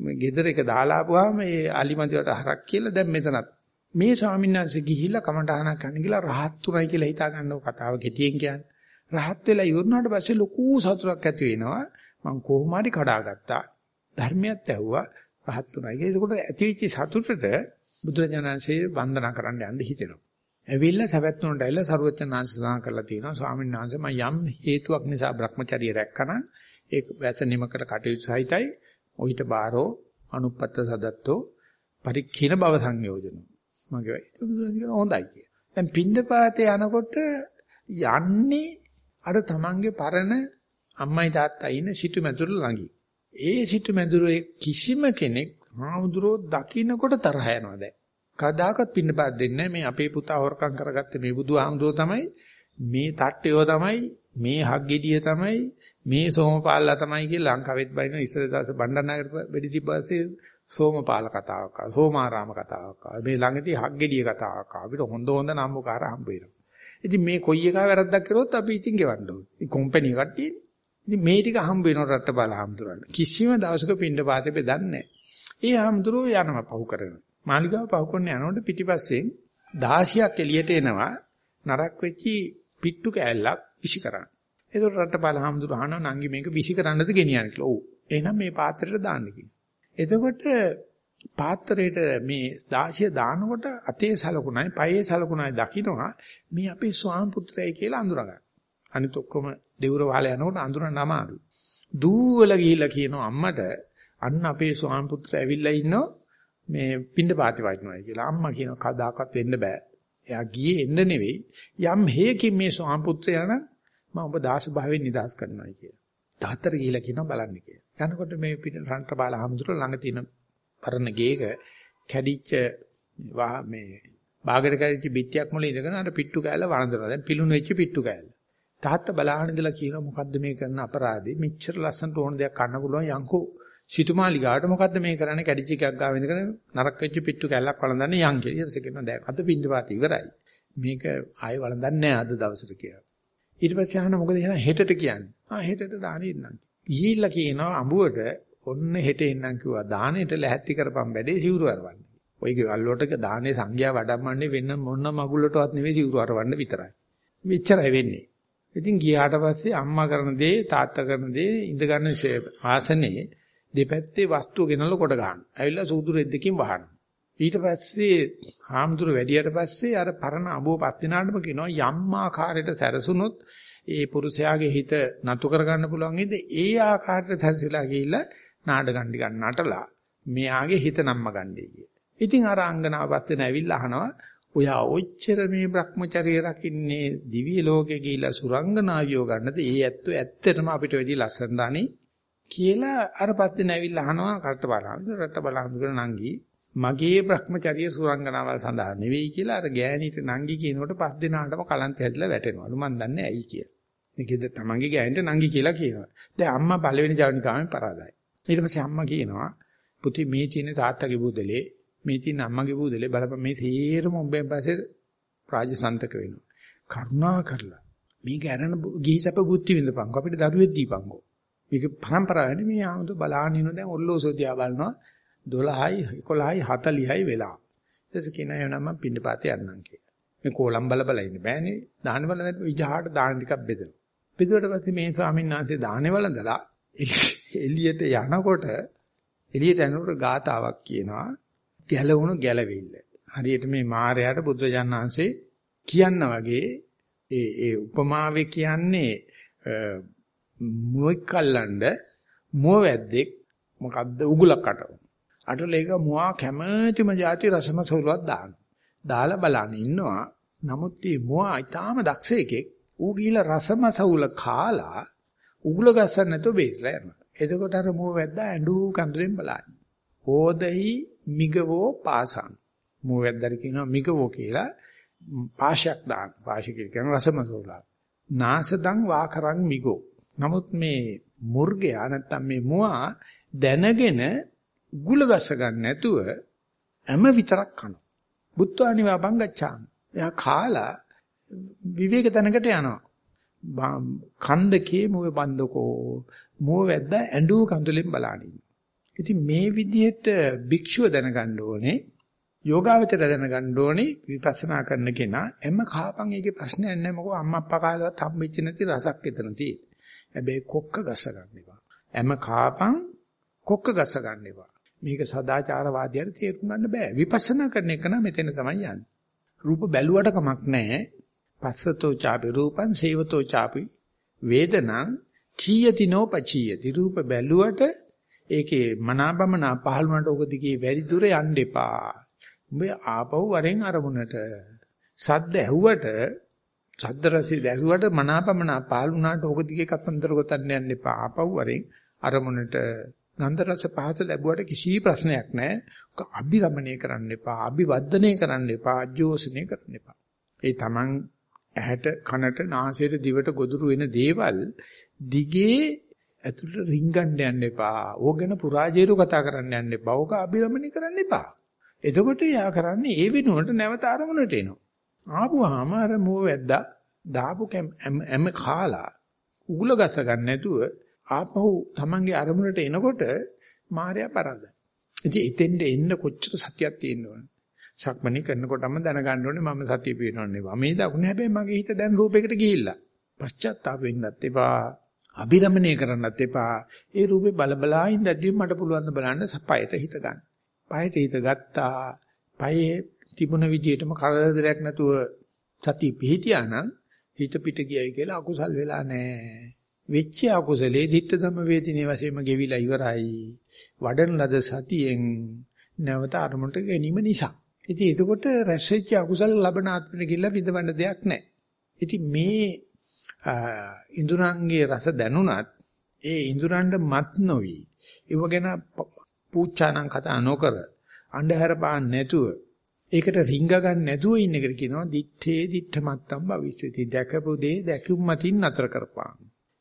මේ ගෙදර එක දාලා ආපුවාම ඒ අලිමන්තිවට හරක් කියලා දැන් මෙතනත් මේ ස්වාමීන් වහන්සේ ගිහිල්ලා කමටහනක් ගන්න කියලා රහත් තුනයි කියලා හිතා ගන්නව කතාව ගෙතියෙන් කියන්නේ. රහත් වෙලා ඉවරනාට පස්සේ ලොකු සතුටක් ඇති වෙනවා. මං කොහොම හරි කඩාගත්තා. ධර්මයක් ඇහුවා රහත් තුනයි. ඒකකොට ඇතිවෙච්ච සතුටට බුදුරජාණන්සේ වන්දනා කරන්න යන්න හිතෙනවා. ඇවිල්ලා සවැත් නුන්ට ඇවිල්ලා සරුවචනාංශ සඳහන් කරලා තියෙනවා ස්වාමීන් වහන්සේ මම යම් හේතුවක් නිසා Brahmacharya රැක්කනම් ඒක වැස නිමකට කටයුතු සහිතයි. ඔහිත බාරෝ අනුපත්ත සදත්තෝ පරික්ඛින භව සංයෝජනෝ. මගේ ඒක හොඳයි කිය. දැන් පින්ඩපාතේ යනකොට යන්නේ අර තමන්ගේ පරණ අම්මයි තාත්තා ඉන්න සිටු මැදුර ළඟින්. ඒ සිටු මැදුරේ කිසිම කෙනෙක් හාමුදුරුවෝ දකින්නකොට තරහ යනවා දැන්. කදාකත් පින්නපාත දෙන්නේ මේ අපේ පුතා හොරකම් කරගත්තේ මේ බුදුහාමුදුරුවෝ තමයි මේ තට්ටයෝ තමයි මේ හග්ගෙඩිය තමයි මේ සෝමපාලලා තමයි කියලා ලංකාවෙත් බයින ඉස්සර දවස් බණ්ඩාරනගර වෙඩිසිපස්සේ සෝමපාල කතාවක් ආවා සෝමාරාම කතාවක් ආවා මේ ළඟදී හග්ගෙඩිය කතාවක් ආවා අපිට හොඳ හොඳ නම්බුකාර හම්බ වෙනවා ඉතින් මේ කොයි එකා වැරද්දක් කරොත් අපි ඉතින් ගෙවන්න ඕනේ. මේ කම්පැනි කට්ටියනේ. ඉතින් මේ ටික හම්බ වෙන රට බල හම්දුරන්න. කිසිම දවසක පින්ඩ පාතේ බෙදන්නේ නැහැ. ඒ හම්දුරෝ යනවා පහු කරගෙන. මාලිගාව පහු කරන යනකොට පිටිපස්සෙන් 16ක් එළියට එනවා නරක් වෙච්චි පිට්ටු කෑල්ලක් විසි කරන්න. ඒකට රට බල හම්දුර අහනවා නංගි මේක විසි කරන්නද ගෙනියන්නේ කියලා. ඔව්. එහෙනම් මේ පාත්‍රයට දාන්න කිව්වා. එතකොට පාත්‍රයට මේ 16 දානකොට අතේ සලකුණයි පයේ සලකුණයි දකින්නවා මේ අපේ ස්වාම පුත්‍රයයි කියලා අඳුරගන්න. අනිත ඔක්කොම දෙවුර වහල යනකොට අඳුරන්න අමාරුයි. දූවල ගිහිල්ලා කියනවා අම්මට අන්න අපේ ස්වාම පුත්‍රය ඇවිල්ලා ඉන්නෝ මේ පින්ඩ පාති වයින්නවා කියලා. අම්මා කියනවා කදාකත් වෙන්න බෑ. එයා ගියේ එන්න නෙවෙයි යම් හේකින් මේ ස්වාම පුත්‍රයා නම් මම ඔබ දාස භාවයෙන් නිදහස් කරනවා කියලා. තාත්තර ගිහිල්ලා කියනවා බලන්න කියලා. යනකොට මේ පිට රන්ට බාල හමුදුර ළඟ තියෙන පරණ ගේක කැඩිච්ච මේ බාගට කැඩිච්ච බිත්තියක් මුල ඉඳගෙන අර පිට්ටු කෑල්ල වළඳනවා. දැන් පිලුණු වෙච්ච පිට්ටු කෑල්ල. තාත්තා බලහන් ඉඳලා කියනවා මොකද්ද මේ කරන අපරාධේ? මෙච්චර ලස්සනට ඕන දෙයක් කන්න පුළුවන් යංකෝ සිටුමාලිගාවට මොකද්ද මේ කරන්නේ? කැඩිච්ච එකක් ගාව ඉඳගෙන නරක වෙච්ච පිට්ටු කෑල්ලක් වළඳන්නේ යං කියලා. ඊට පස්සේ කියනවා දැන් අද පින්ඩපාත ඉවරයි. මේක ආයෙ වළඳන්නේ නැහැ අද දවසට කියලා. ඊට පස්සේ අහන මොකද එහෙනම් හෙටට කියන්නේ? ආ හෙටට දාන්නේ ඉන්නම්. ගිහිල්ලා කියනවා අඹුවට ඔන්න හෙට එන්නම් කිව්වා දානෙට ලැහැත්ති කරපම් බැඩේ සිවුරු අරවන්න. ඔය ගෙවල් වලට දානේ සංඝයා වඩම්මන්නේ වෙන මොන මගුලටවත් නෙවෙයි සිවුරු අරවන්න විතරයි. මෙච්චරයි වෙන්නේ. ඉතින් ගියාට පස්සේ අම්මා කරන දේ තාත්තා කරන දේ ඉඳ ගන්න ආසනේ දෙපැත්තේ වස්තු ගෙනල්ලා කොට ගන්න. ඇවිල්ලා සූදු රෙද්දකින් වහන. ඊට පස්සේ හාමුදුර වැඩියට පස්සේ අර පරණ අබුව පත් දිනාටම කියනවා යම් ආකාරයකට සැරසුනොත් ඒ පුරුෂයාගේ හිත නතු කර ගන්න පුළුවන් ඉද ඒ ආකාරයට සැරසිලා ගිහිල්ලා නාඩගම් ටිකක් නටලා මෙයාගේ හිත නම්ම ගන්නයි කිය. ඉතින් අර අංගනාවත් වෙන ඇවිල්ලා අහනවා ඔයා ඔච්චර මේ Brahmacharya රකින්නේ දිව්‍ය ලෝකේ ගිහිලා සුරංගනාවියෝ ගන්නද? ඒ ඇත්තෝ ඇත්තටම අපිට වැඩි ලස්සනදානේ කියලා අර පස්සේ නැවිල්ලා අහනවා කට්ට බලන්න. රට බලහඳුන නංගි මගේ Brahmacharya සුරංගනාවල් සඳහා නෙවෙයි කියලා අර ගෑණිට නංගි කියනකොට පස් දෙනාටම කලන්ත හැදලා වැටෙනවලු. මන් දන්නේ ඇයි කියලා. ඒකෙද තමන්ගේ ගෑණිට නංගි කියලා කියනවා. දැන් අම්මා පළවෙනි ජවනිකාවෙන් පරාදයි. ඊට පස්සේ අම්මා කියනවා පුතේ මේ තියෙන තාත්තගේ බුදලේ මේ තියෙන අම්මගේ බුදලේ බලපන් මේ තීරම උඹෙන් පස්සේ රාජසන්තක වෙනවා. කරුණා කරලා මේක අරන ගිහිසප බුද්ධි විඳපන්කෝ අපිට දරුවෙක් දීපන්කෝ. මේක පරම්පරාවනේ මේ ආමුතු බලාගෙන ඉන්න දැන් ඔල්ලෝසෝ දිහා බලනවා 12යි 11යි 40යි වෙලා. ඊට කියනවා එනනම් මම පින්නපාතේ යන්නම් කියලා. මේ කෝලම් බල බල ඉන්න බෑනේ. දාන වල නැත්නම් විජහාට දාන ටිකක් බෙදෙනවා. බෙදුවට පස්සේ මේ ස්වාමීන් වහන්සේ දානේ වලඳලා එළියට යනකොට එළියට යනකොට ගාතාවක් කියනවා ගැලවුණු ගැලවිල්ල. හරියට මේ මායයට බුදුරජාණන් වහන්සේ කියන්න වගේ ඒ ඒ උපමාවේ කියන්නේ මුවෙක් කල්ලඬ මුව වැද්දෙක් මොකද්ද උගුලක් අටව. අටල ඒක මුවා කැමැතිම જાති රසමසවලක් දාන. දාලා බලන්න ඉන්නවා. නමුත් මේ මුවා ඊටාම දක්ෂ එකෙක් ඌ ගිහිලා රසමසවුල කාලා උගුල ගස්සන්න නැතුව බේරලා යනවා. එතකොට අර මුව වැද්දා ඇඬු කඳුලෙන් බලන්නේ. ඕදෙහි මිගවෝ පාසං. මුව වැද්දාට කියනවා මිගවෝ කියලා පාශයක් දාන. පාශය කියන රසමසෝලා. නාසදං වාකරං මිගෝ. නමුත් මේ මුර්ගයා නැත්තම් මේ මුවා දැනගෙන උගුල ගස්ස ගන්න නැතුව හැම විතරක් කනවා. බුත්වානි වබං ගච්ඡාම. එයා කාලා විවේක තැනකට යනවා. කන්දකේ මොවේ බන්දකෝ මොව වැද්ද ඇඬු කඳුලෙන් බලනින්. ඉතින් මේ විදිහට භික්ෂුව දැනගන්න ඕනේ යෝගාවචර දැනගන්න ඕනේ විපස්සනා කරන කෙනා එම කාපන් ඒකේ ප්‍රශ්නයක් නැහැ මොකද අම්මා අප්පා කාලේවත් හම්බෙච්ච නැති රසක් එතන තියෙන්නේ. හැබැයි කොක්ක ගස්ස ගන්න එපා. එම කාපන් කොක්ක ගස්ස ගන්න එපා. මේක සදාචාරවාදියාට තේරුම් ගන්න බෑ. විපස්සනා කරන එක නම් මෙතන තමයි යන්නේ. රූප බැලුවට කමක් නැහැ. පස්සතෝ චාපි රූපං සේවතෝ චාපි වේදනං කීයතිනෝ පචීයති. රූප බැලුවට ඒකේ මනාපමනා පහළ වුණාට ඔක දිගේ වැඩි දුර යන්න එපා. උඹ ආපහු වරෙන් අරමුණට සද්ද ඇහුවට සද්ද රසය දැරුවට මනාපමනා පහළ වුණාට ඔක දිගේ කතන්දර ගොතන්න යන්න එපා. ආපහු වරෙන් අරමුණට ගන්ධ රස පහස ලැබුවට කිසි ප්‍රශ්නයක් නැහැ. ඔක අභිරමණය කරන්න එපා. අභිවර්ධනය කරන්න එපා. අජෝසනය කරන්න එපා. ඒ තමන් ඇහැට කනට නාසයට දිවට ගොදුරු වෙන දේවල් දිගේ ඇතුළට රින්ගන්න යන්න එපා. ඕක ගැන පුරාජේරු කතා කරන්න යන්න එපා. ඕක අභිරමණය කරන්න එපා. එතකොට යා කරන්නේ ඒ වෙනුවට නැවත අරමුණට එනවා. ආපුවාම අර මෝ වැද්දා දාපු එම කාලා උගුල ගස ගන්න නැතුව ආපහු තමන්ගේ අරමුණට එනකොට මායя පරද්ද. ඉතින් එතෙන්ට එන්න කොච්චර සතියක් තියෙන්න ඕන. සක්මණේ කරනකොටම දැනගන්න ඕනේ මම සතිය පිනවන්නේ. මේ දකුණ හැබැයි මගේ හිත දැන් රූපයකට ගිහිල්ලා. පශ්චාත්තාප වෙන්නත් එපා. අභිරමණය කරන්නත් එපා. ඒ රූපේ බලබලා ඉඳද්දී මට පුළුවන් ද බලන්න සපයට හිත ගන්න. පයට හිත ගත්තා. පයේ තිබුණ විදිහටම කරදරයක් නැතුව සතිය පිහිටියා නම් හිත පිට ගියයි කියලා අකුසල් වෙලා නැහැ. වෙච්ච අකුසලේ ධිට්ඨ ධම්ම වේදිනේ වශයෙන්ම ගෙවිලා ඉවරයි. වඩන ලද සතියෙන් නැවත අරමුණට ගැනීම නිසා. ඉතින් එතකොට රැස් වෙච්ච අකුසල ලබන ආත්මෙට ගිහිල්ලා විඳවන්න දෙයක් නැහැ. ඉතින් මේ ඉඳුරංගේ රස දැනුණත් ඒ ඉඳුරන්ට මත් නොවි. ඒව ගැන පූච්චානම් කතා නොකර අන්ධහර පාන්න නැතුව ඒකට රිංග ගන්න නැතුව ඉන්න එකට කියනවා දිත්තේ දිත්තමත්තම් භවිස්සති දැකපු දේ දැකුම් මතින් නතර කරපාන.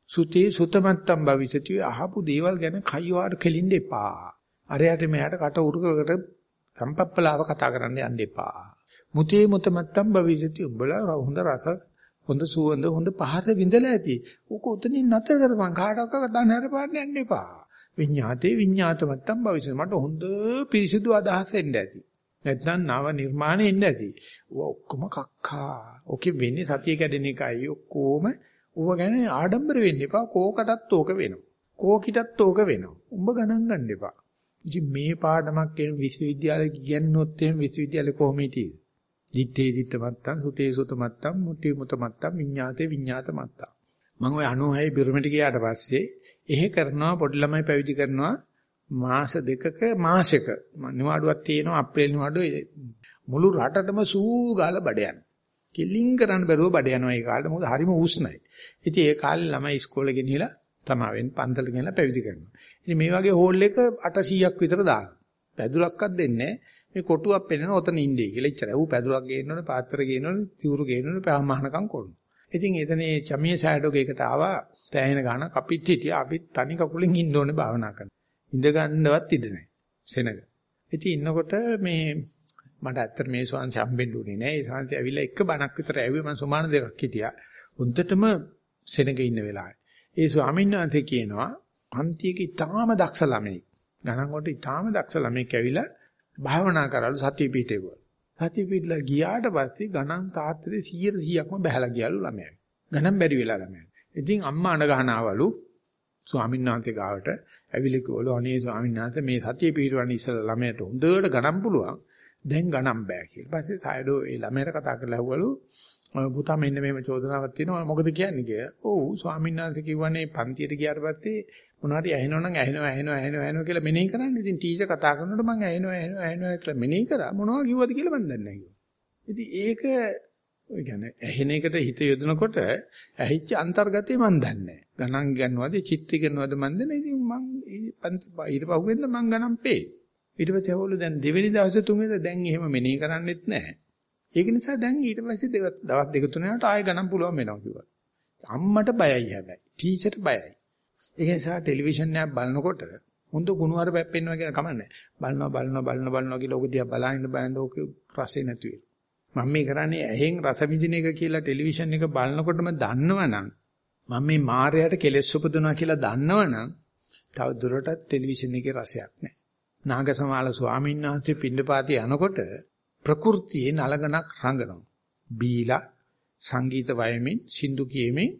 සුතේ සුතමත්තම් භවිස්සති අහපු දේවල් ගැන කයිවාඩ කෙලින්න එපා. අරයට මෙයාට කට උරුකකට සම්පප්පලාව කතා කරන්න යන්න එපා. මුතේ මුතමත්තම් භවිස්සති උඹලා හොඳ රස හොඳ සුවඳ හොඳ පහස විඳලා ඇති. ඕක උතනින් නැතර කරපන් කාටවත් කතා නරපාන්න යන්න එපා. විඤ්ඤාතේ විඤ්ඤාතමත්තම් භවිෂය මට හොඳ පිරිසිදු අදහස් එන්න ඇති. නැත්නම් නව නිර්මාණෙ එන්න ඇති. ඌ ඔක්කොම කක්කා. ඕකේ වෙන්නේ සතිය කැඩෙන එකයි ඔක්කොම ඌව ගැන ආඩම්බර වෙන්න එපා. කෝකටත් ඕක වෙනවා. කෝකිටත් ඕක වෙනවා. උඹ ගණන් ගන්න එපා. ඉතින් මේ පාඩමක් කියන විශ්වවිද්‍යාලේ කියන්නොත් එහෙම විශ්වවිද්‍යාලේ කොහොම හිටියේ? දිත්තේ දිත්ත මත්තම් සුතේ සුත මත්තම් මුටි මුත මත්තම් විඤ්ඤාතේ විඤ්ඤාත මත්තම් මම ওই 96 පිරමිඩ ගියාට පස්සේ එහෙ කරනවා පොඩි ළමයි පැවිදි කරනවා මාස දෙකක මාසෙක නිවාඩුවක් තියෙනවා අප්‍රේල් නිවාඩුව මුළු රටටම සූ ගාලා බඩ යනවා කිලින් කරන්න බැරුව බඩ යනවා ඒ කාලේ මොකද හරිම උස්නයි ඉතින් ඒ කාලේ ළමයි ඉස්කෝලේ ගෙනියලා තමාවෙන් පන්තල ගෙනලා පැවිදි කරනවා ඉතින් මේ වගේ හෝල් එක 800ක් විතර දානවා පැදුරක්වත් දෙන්නේ නැහැ මේ කොටුවක් පෙන්නන ඔතන ඉන්නේ කියලා ඉච්චරයි. ඌ පැදුරක් ගේනවනේ, පාත්‍ර ගේනවනේ, තිවුරු ගේනවනේ, පහමහනකම් කරනවා. ඉතින් එතන මේ චමිය සෑඩෝග එකට ආවා. තෑහෙන ගානක් අපිත් හිටියා. අපිත් තනි කකුලෙන් ඉන්න ඕනේ භාවනා කරන්න. ඉඳ ගන්නවත් ඉඩ නැහැ. සෙනග. ඉතින් ඉන්නකොට මේ මට ඇත්තට මේ ස්වාංශ හම්බෙන්න උනේ නෑ. ඒ ස්වාංශය ඇවිල්ලා එක බණක් විතර ඇවිල්ලා මම සුමාන දෙකක් හිටියා. හොඳටම සෙනග ඉන්න වෙලාවේ. ඒ ස්වාමීන් වහන්සේ කියනවා පන්තියක ඊටාම දක්ෂ ළමයි. ගණන් වලට ඊටාම දක්ෂ ළමෙක් ඇවිල්ලා භාවනා කරලා සතිය පිටේවල. සතිය පිටලා ගියාට පස්සේ ගණන් තාත්තේ 100%ක්ම බහැලා ගියලු ළමයා. ගණන් බැරි වෙලා ළමයා. ඉතින් අම්මා අඬ ගහනවලු ස්වාමීන් වහන්සේ ගාවට ඇවිල්ලා කිව්වලු අනේ ස්වාමීන් වහන්සේ මේ සතිය පිටවන්න ඉස්සලා ළමයට හොඳට ගණන් පුළුවන්. දැන් ගණන් බෑ කියලා. ඊපස්සේ සායඩෝ ඒ ළමයට කතා කරලා ඇහුවලු පුතා මෙන්න මෙහෙම චෝදනාවක් තියෙනවා මොකද කියන්නේ කියලා. ඔව් ස්වාමීන් වහන්සේ කිව්වනේ පන්තියට ගියාට පස්සේ මොනවාරි ඇහෙනවා නම් ඇහෙනවා ඇහෙනවා ඇහෙනවා ඇහෙනවා කියලා මෙනෙහි කරන්නේ. ඉතින් ටීචර් කතා කරනකොට මම ඇහෙනවා ඇහෙනවා ඇහෙනවා කියලා මෙනෙහි කරා. මොනවා කිව්වද කියලා මම දන්නේ නැහැ ඉතින් ඒක ඔය කියන්නේ ඇහෙන එකට හිත යොදනකොට ඇහිච්ච අන්තර්ගතය මම දන්නේ නැහැ. ගණන් ගන්නවද චිත්‍ර කරනවද මම දන්නේ. ඉතින් මම ඊට පහුවෙන්ද මම ගණන් පේ. ඊට පස්සේ හවලු දැන් දෙවෙනි දවසේ තුන්වෙනි දැන් එහෙම මෙනෙහි කරන්නෙත් නැහැ. ඒක නිසා දැන් ඊට පස්සේ දවස් දෙක තුන යනකොට ආයෙ ගණන් පුළුවන් වෙනවා කිව්වා. අම්මට බයයි හැබැයි. ටීචර්ට බයයි. ඒක නිසා ටෙලිවිෂන් එකක් බලනකොට හොඳ ගුණවර පැප්පෙන්නවා කියන කමන්නේ. බලනවා බලනවා බලනවා බලනවා කියලා ඔක දිහා බලන්න බලන්න ඕක රසේ නැති වෙනවා. මම මේ කරන්නේ ඇහෙන් රස විඳින එක කියලා ටෙලිවිෂන් එක බලනකොටම දන්නවනම් මම මේ මායයට කෙලෙස් උපදිනවා කියලා දන්නවනම් තව දුරටත් ටෙලිවිෂන් එකේ රසයක් නැහැ. නාගසමාල ස්වාමීන් වහන්සේ පින්නපාතේ යනකොට ප්‍රകൃතියේ නලගණක් රඟනවා. බීලා සංගීත වයමින් සින්දු කියමින්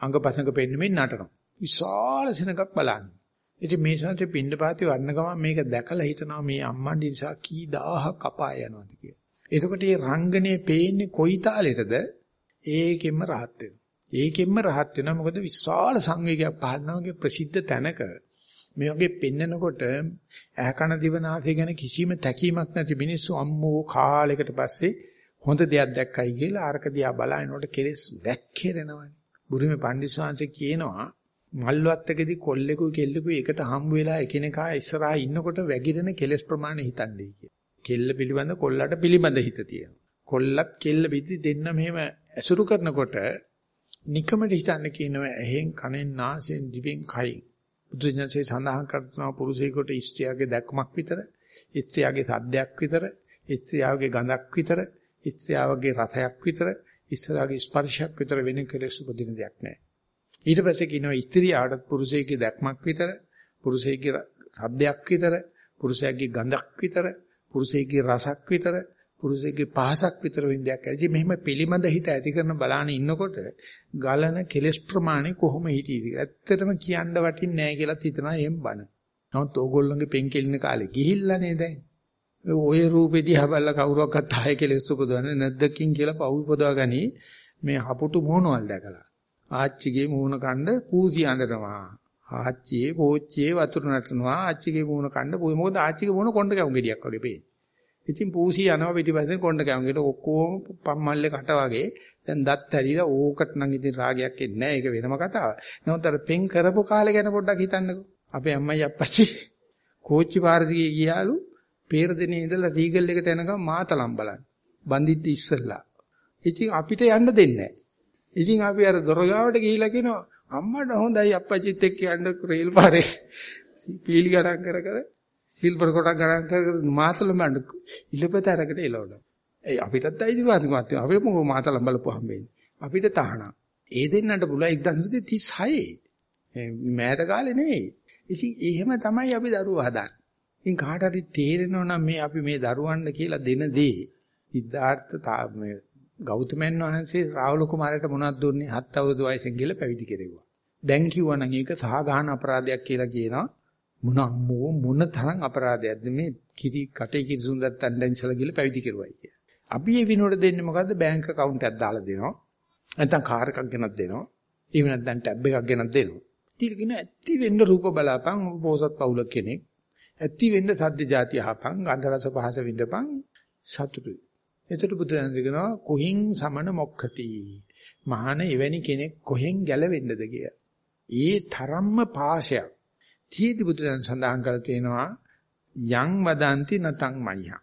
අංගපසංග පෙන්නෙමින් නටනවා. විශාල සෙනඟක් බලන්නේ. ඉතින් මේ සංසේ පින්නපාතේ වර්ණ ගමන් මේක දැකලා හිතනවා මේ අම්මන්ඩි නිසා කී දහහක් අපාය යනවාද කියලා. එතකොට මේ රංගනේ පේන්නේ කොයි තාලෙටද? ඒකෙන්ම rahat වෙනවා. ඒකෙන්ම rahat වෙනවා මොකද විශාල සංවේගයක් පහළනවාගේ ප්‍රසිද්ධ තැනක මේ වගේ පෙන්නකොට ඇහ කන දිව නාසය ගැන කිසිම තැකීමක් නැති මිනිස්සු අම්මෝ කාලයකට පස්සේ හොඳ දෙයක් දැක්කයි කියලා අරක දිහා බලනකොට කෙලස් වැක්කිරෙනවනේ. බුරුමේ පණ්ඩිස්වාංශ කියනවා මල්වත්තකදී කොල්ලෙකුයි කෙල්ලෙකුයි එකට හම්බ වෙලා එකිනෙකා ඉස්සරහා ඉන්නකොට වැగిරෙන කෙලස් ප්‍රමාණය හිතන්නේ කියලා. කෙල්ල පිළිබඳ කොල්ලට පිළිබඳ හිත තියෙනවා. කොල්ලත් කෙල්ල විදි දෙන්න මෙහෙම ඇසුරු කරනකොට නිකමට හිතන්න කියනවා ඇහෙන් කනෙන් නාසයෙන් දිවෙන් කයින් බුදුජානකසේ සඳහන් කරනවා පුරුෂයෙකුට ස්ත්‍රියගේ දැක්මක් විතර, ස්ත්‍රියගේ සද්දයක් විතර, ස්ත්‍රියගේ ගඳක් විතර, ස්ත්‍රියගේ රසයක් විතර, ස්ත්‍රියගේ ස්පර්ශයක් විතර වෙන කෙලෙස් උපදින දෙයක් නැහැ. ඊට පස්සේ කියනවා ස්ත්‍රියට පුරුෂයෙකුගේ දැක්මක් විතර, පුරුෂයෙකුගේ සද්දයක් විතර, පුරුෂයාගේ ගඳක් විතර, පුරුෂයෙකුගේ රසක් විතර, පුරුෂයෙකුගේ පහසක් විතර වෙන දෙයක් ඇයි. මෙහෙම පිළිමද හිත ඇති කරන බලාන ඉන්නකොට ගලන කෙලස් ප්‍රමාණය කොහොම හිටියේද ඇත්තටම කියන්න වටින්නේ නැහැ කියලාත් හිතනවා එහෙම බන. නමුත් ඕගොල්ලෝගේ පෙන්කෙලින කාලේ ගිහිල්ලානේ දැන්. ඔය රූපෙ දිහා බලලා කවුරුවක්වත් ආයෙ කෙලස් උපදවන්නේ නැද්දකින් කියලා පව් උපදවා ගනි මේ හපුටු මොනවල් දැකලා. ආච්චිගේ මූණ කණ්ඩ පූසි අඬනවා. ආච්චියේ පෝච්චියේ වතුර නටනවා. ආච්චිගේ මූණ කණ්ඩ මොකද ආච්චිගේ මූණ කොණ්ඩ කැවුම් ගෙඩියක් වගේ පේන්නේ. ඉතින් පූසි යනවා පිටිපස්සෙන් කොණ්ඩ කැවුම්ගෙට ඔක්කොම පම්මල්ලේ කට වගේ දැන් දත් ඇරිලා ඕකට නම් ඉතින් රාගයක් එන්නේ නැහැ ඒක වෙනම කතාවක්. නමුත් අර පෙන් කරපු කාලේ ගැන පොඩ්ඩක් හිතන්නකෝ. අපේ අම්මයි අප්පච්චි කෝච්චි පාරසිකේ ගියාලු පේර දෙනේ ඉඳලා රීගල් එකට යනකම් මාතලම් බලන්න. බඳින්න ඉස්සෙල්ලා. ඉතින් අපිට යන්න දෙන්නේ නැහැ. ඉතින් අපි අර දොරගාවට ගිහිලා කියනවා අම්මට හොඳයි අප්පච්චිත් එක්ක යන්න රේල් පාරේ පීලි ගණන් කර කර සිල්වර් කොටක් ගණන් කර කර මාතලම් බඳ ඉලපත අරකට එලවනවා. ඒ අපිටත් අයිතිවාසිකමක් තියෙනවා. අපේ මොකෝ මාතලම් බලපුවාම වෙන්නේ. අපිට තහනම්. ඒ දෙන්නට පුළුවන් 1936. මෑත කාලේ නෙවෙයි. ඉතින් එහෙම තමයි අපි දරුවෝ හදන්නේ. ඉතින් කාට හරි තේරෙනවා නම් මේ අපි මේ දරුවන්ට කියලා දෙන දේ සිද්ධාර්ථ මේ ගෞතමයන් වහන්සේ රාහුල කුමාරයට මොනවද දුන්නේ? හත් අවුරුදු වයසෙන් ගිහලා පැවිදි කෙරෙව්වා. දැන් කිව්වනම් ඒක සහගහන අපරාධයක් කියලා කියනවා. මොන අම්මෝ මොන තරම් අපරාධයක්ද මේ කිරි කටේ කිරි සුන්දර තණ්ඩෙන් ඉස්සලා ගිහලා පැවිදි කෙරුවයි කිය. අපි මේ විනෝඩ දෙන්නේ මොකද්ද? බැංක account එකක් දාලා දෙනවා. නැත්නම් කාර් එකක් ගෙනත් දෙනවා. එහෙම නැත්නම් ටැබ් එකක් ගෙනත් දෙනවා. ඊට කියන ඇත්ති වෙන්න රූප බලාපන් පොසත් පවුල කෙනෙක්. ඇත්ති වෙන්න සද්ද જાති අහපන්, ගන්ධ රස පහස විඳපන් සතුටුයි. එතකොට බුදුරජාණන් කියනවා කොහින් සමන මොක්ඛති. මහාන එවැනි කෙනෙක් කොහෙන් ගැලවෙන්නද කිය. ඒ තරම්ම පාශයක්. තීදි බුදුරජාණන් සඳහන් කරලා තියෙනවා යං වදන්ති නතං මඤ්ඤා.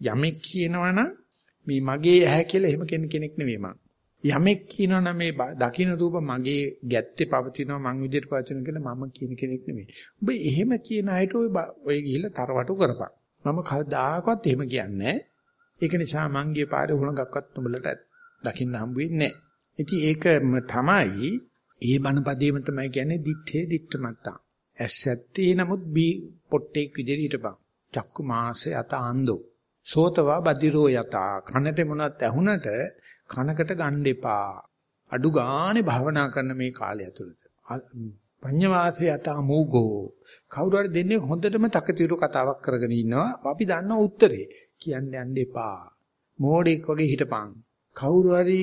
යමෙක් කියනවනම් මේ මගේ ඇහැ කියලා එහෙම කෙනෙක් නෙවෙයි මං. යමෙක් කියනවනම් මේ දකින්න රූප මගේ ගැත්තේ පවතිනවා මං විදිහට පවතින කියලා මම කියන කෙනෙක් නෙවෙයි. ඔබ එහෙම කියන අයට ඔය ඔය ගිහිල්ලා තරවටු කරපන්. මම කවදාකවත් එහෙම කියන්නේ ඒක නිසා මං ගිය පාරේ හුණගක්වත් උඹලට දකින්න හම්බ වෙන්නේ නැහැ. ඉතින් ඒකම තමයි ඒ බණපදේම තමයි කියන්නේ දිත්තේ දිත්තමත්තා. ඇස් ඇත්තේ නමුත් බී පොට්ටෙක් විදිහට හිටපන්. චක්කු මාසේ අත ආන්දෝ. සෝතවා බදිරෝ යතා කනට මොනවත් ඇහුනට කනකට ගන්න එපා. අඩු ගානේ භාවනා කරන මේ කාලය ඇතුළත. පඤ්ඤවාසේ යතා මූගෝ. කවුරු හරි දෙන්නේ හොඳටම තකතිරු කතාවක් කරගෙන ඉන්නවා. අපි දන්නවා උත්තරේ. කියන්න යන්න එපා. මෝඩෙක් වගේ හිටපන්. කවුරු හරි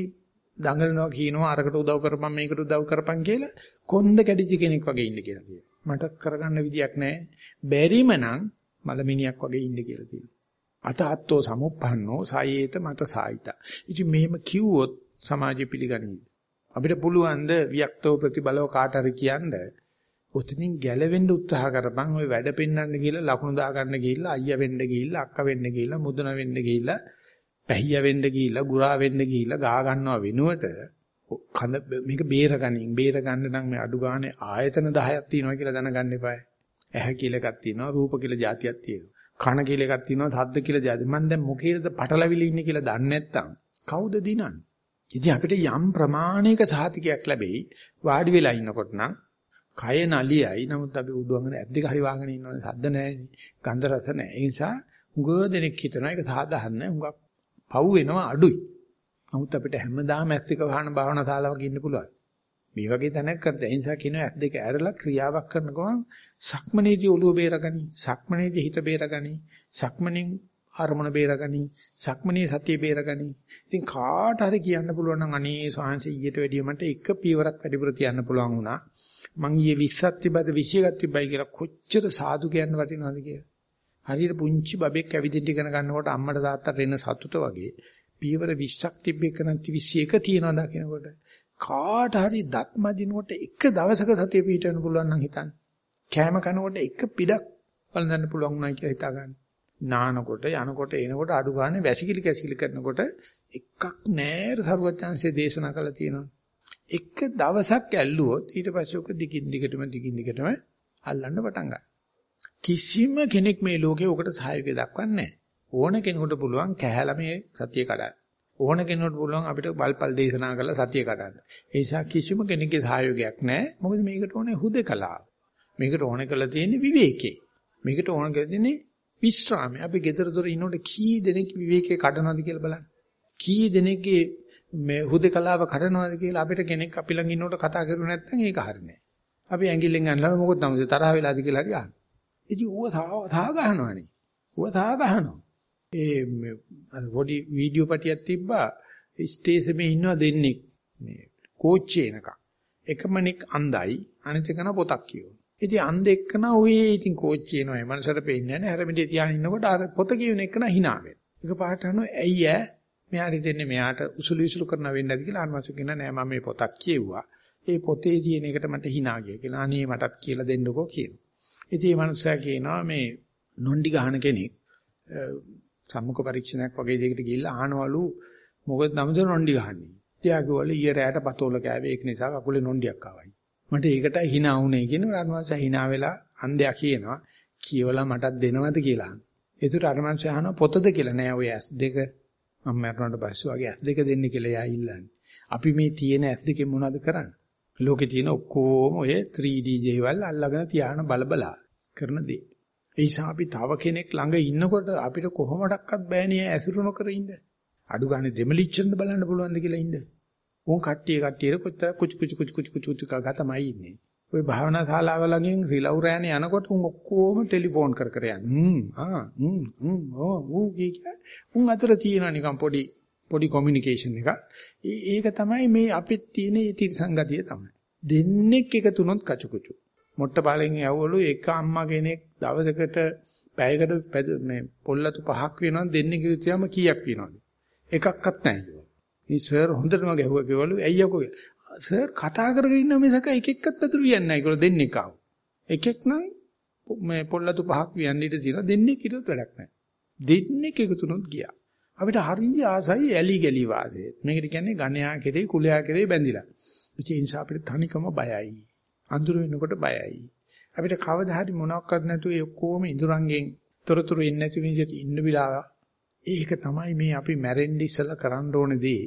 දඟලනවා කියනවා අරකට උදව් කරපන් මේකට උදව් කරපන් කියලා කොන්ද කැඩිච්ච කෙනෙක් වගේ ඉන්න කියලා කියනවා. මට කරගන්න විදියක් නැහැ. බැරිම නම් මලමිනියක් වගේ ඉන්න කියලා තියෙනවා. අත අත්තෝ සමුප්පන්නෝ සායේත මත සායිතා. ඉතින් මෙහෙම කිව්වොත් සමාජය පිළිගන්නේ. අපිට පුළුවන් ද වික්තෝ ප්‍රතිබලව කාට හරි කියන්න ඔතනින් ගැලවෙන්න උත්සාහ කරපන් ওই වැඩ පෙන්වන්න ගිහිල්ලා ලකුණු දාගන්න ගිහිල්ලා අයියා වෙන්න ගිහිල්ලා අක්කා වෙන්න ගිහිල්ලා මුදුන වෙන්න ගිහිල්ලා පැහියා වෙන්න ගිහිල්ලා ගුරා වෙන්න ගිහිල්ලා ගා ගන්නව වෙනුවට කඳ මේක බේරගනින් බේරගන්න නම් මේ අඩු ගානේ ආයතන 10ක් තියෙනවා කියලා දැනගන්න එපායි. ඇහැ කියලා එකක් තියෙනවා රූප කියලා જાතියක් තියෙනවා. කන කියලා එකක් තියෙනවා ශබ්ද කියලා જાති. මම දැන් මොකේද පටලවිලි ඉන්නේ කියලා දන්නේ නැත්තම් කවුද දිනන්නේ? ඉතින් අපිට යම් ප්‍රමාණයක සාතිකයක් ලැබෙයි වාඩි වෙලා ඉන්නකොට නම් කය නලියයි. නමුත් අපි උඩුවංගන ඇද්ද හරි වාගෙන ඉන්නවනේ. සද්ද නැහැනේ ගන්ධ රස නැහැ. ඒ නිසා උගව දෙනෙක් හිතනවා ඒක සාධාරණ හුඟක් පව් වෙනවා අඩුයි. නමුත් අපිට හැමදාම ඇස් දෙක වහන භාවනා ශාලාවක ඉන්න පුළුවන්. මේ වගේ තැනක් කරද. ඒ නිසා කියනවා ඇස් දෙක ඇරලා ක්‍රියාවක් කරන ගමන් සක්මනේදී ඔළුව බේරගනි සක්මනේදී හිත බේරගනි සක්මනින් අරමුණ බේරගනි සක්මනේ සතිය බේරගනි. ඉතින් කාට හරි කියන්න පුළුවන් නම් අනේ සාංශ ඊට වැඩිය මට එක පියවරක් වැඩිපුර තියන්න පුළුවන් වුණා. මං ඊයේ 20ක් තිබ්බද 20ක් තිබ්බයි කියලා කොච්චර සාදු කියන්න වටිනවද කියලා. හරියට පුංචි බබෙක් ඇවිදින්න ඉගෙන ගන්නකොට අම්මට තාත්තට එන සතුට වගේ පියවර 20ක් තිබ්බේ කන 21 තියනවා දකිනකොට කාට හරි දත් මදිනකොට එක දවසක සතිය පිටවෙන්න පුළුවන් නම් හිතන්න. කෑම කනකොට එක පිටක් වළඳන්න පුළුවන් වුණා කියලා හිතා ගන්න. නානකොට යනකොට එනකොට අඩු ගන්න වැසිකිලි කැසිකිලි කරනකොට එකක් නෑර සරුවචාන්සේ දේශනා කළා තියෙනවා. එක දවසක් ඇල්ලුවොත් ඊට පස්සේ ඔක දිගින් දිගටම දිගින් දිගටම අල්ලන්න පටන් ගන්නවා. කිසිම කෙනෙක් මේ ලෝකේ ඔකට සහයෝගය දක්වන්නේ නැහැ. ඕන කෙනෙකුට පුළුවන් කැහැලා මේ සතිය කඩන්න. ඕන කෙනෙකුට පුළුවන් අපිට බල්පල් දේශනා කරලා සතිය කඩන්න. ඒ නිසා කිසිම කෙනෙක්ගේ සහයෝගයක් නැහැ. මොකද මේකට ඕනේ හුදකලාව. මේකට ඕනේ කරලා තියෙන්නේ විවේකේ. මේකට ඕන කරලා තියෙන්නේ විශ්‍රාමය. අපි ගෙදර දොර ඉන්නකොට කී දෙනෙක් විවේකේ කඩනවද කියලා බලන්න. කී දෙනෙක්ගේ මේ හුදකලාව කඩනවාද කියලා අපිට කෙනෙක් අපි ළඟ ඉන්නකොට කතා කරුවේ නැත්නම් ඒක හරිනේ. අපි ඇඟිල්ලෙන් අන්නලා මොකද තමයි තරහ වෙලාද කියලා හරි අහන. ඉතින් ඌව සා ගහනවනේ. ඌව සා ගහනවා. ඒ අර පොඩි වීඩියෝ පටියක් තිබ්බා ස්ටේෂනේ ඉන්නවා දෙන්නෙක් මේ කෝච්චි එනකම්. එකමනික් අන්දයි අනිත් එකන පොතක් කියවන. ඉතින් අන්ද එක්කන ඔය ඉතින් කෝච්චි එනවා. ඒ මනසට පේන්නේ නැහැ. හැරමිටිය තියාගෙන ඉන්නකොට අර පොත කියවන එකන hina වෙන. එක පාට අහනවා ඇයි ඈ මෙයාට හිතෙන්නේ මෙයාට උසුළු විසුළු කරන වෙන්නේ නැති කියලා අන්වස කියන නෑ මම මේ පොතක් කියෙව්වා. ඒ පොතේ තියෙන එකට මට hina ගිය කියලා. අනේ මටත් කියලා දෙන්නකෝ කියනවා. ඉතින් මේ මනුස්සයා කියනවා මේ නොණ්ඩි ගහන කෙනෙක් සම්මුඛ පරීක්ෂණයක් වගේ දෙයකට ගිහිල්ලා අහනවලු මොකද නමුද නොණ්ඩි ගහන්නේ. ඉතියා කිව්වලු ඊය රැයට පතෝල කෑවේ ඒක නිසා කකුලේ නොණ්ඩියක් ආවයි. මට ඒකට hina වුණේ කියන අන්වස hina වෙලා අන්දයා කියනවා කියවලා මටත් දෙනවද කියලා. ඒකට අර මනුස්සයා අහනවා පොතද කියලා නෑ ඔය S2 මම මරණයට පස්සේ වගේ ඇස් දෙක දෙන්න කියලා එයා ඉල්ලන්නේ. අපි මේ තියෙන ඇස් දෙකෙන් මොනවද කරන්නේ? ලෝකේ තියෙන ඔක්කොම ඔය 3D දේවල් අල්ලගෙන තියාන බලබලා කරන දේ. ඒ නිසා අපි තව කෙනෙක් ළඟ ඉන්නකොට අපිට කොහොමඩක්වත් බෑනේ ඇසුරු නොකර ඉන්න. අඩු ගානේ දෙමලිච්චෙන්ද බලන්න පුළුවන්ද කියලා ඉන්න. උන් කට්ටිය කට්ටියට කොච්චර කුචු කුචු කුචු කුචු කුචු කුචු කගා තමයි ඉන්නේ. ওই භාවනා ශාලාව ළඟින් රිලව් රෑනේ යනකොට උන් ඔක්කොම ටෙලිෆෝන් කර කර යන්නේ. හ්ම් ආ හ්ම් හ්ම් ඕ ඌ කිය උන් අතර තියෙන නිකන් පොඩි පොඩි කොමියුනිකේෂන් එක. ඒක තමයි මේ අපිට තියෙන ඉතිරිසංගතිය තමයි. දෙන්නෙක් එකතුනොත් කචුකුචු. මොට්ටපාලෙන් යවවලු එක අම්මා කෙනෙක් දවසකට පැයකට මේ පොල්ලතු පහක් වෙනවා දෙන්නෙක් කිව්වම කීයක් වෙනවද? එකක්වත් නැහැ කිව්වා. මේ සර් හොඳටම ගැහුවා කිව්වලු ඇයි යකෝ සර් කතා කරගෙන ඉන්න මිසක එක එක්කත් අතුරු වියන්නේ නැහැ ඒගොල්ලෝ දෙන්නෙක් ආව. එකෙක් නම් මේ පොල්ලතු පහක් වියන්න ඉඳ තියෙනවා දෙන්නෙක් හිටියොත් වැඩක් නැහැ. දෙන්නෙක් එකතුනොත් ගියා. අපිට හරිය ආසයි ඇලි ගලි වාසය. මේකට කියන්නේ ගණයා කෙරේ කුලයා කෙරේ බැඳිලා. ඒ නිසා අපිට තනිකම බයයි. අඳුර වෙනකොට බයයි. අපිට කවදා හරි මොනවත් නැතුව ඒ ඔක්කොම ඉඳුරංගෙන් තොරතුරු එන්නේ නැති විදිහට ඉන්න විලාව. ඒක තමයි මේ අපි මැරෙන්න ඉස්සලා කරන්න ඕනේ දේ.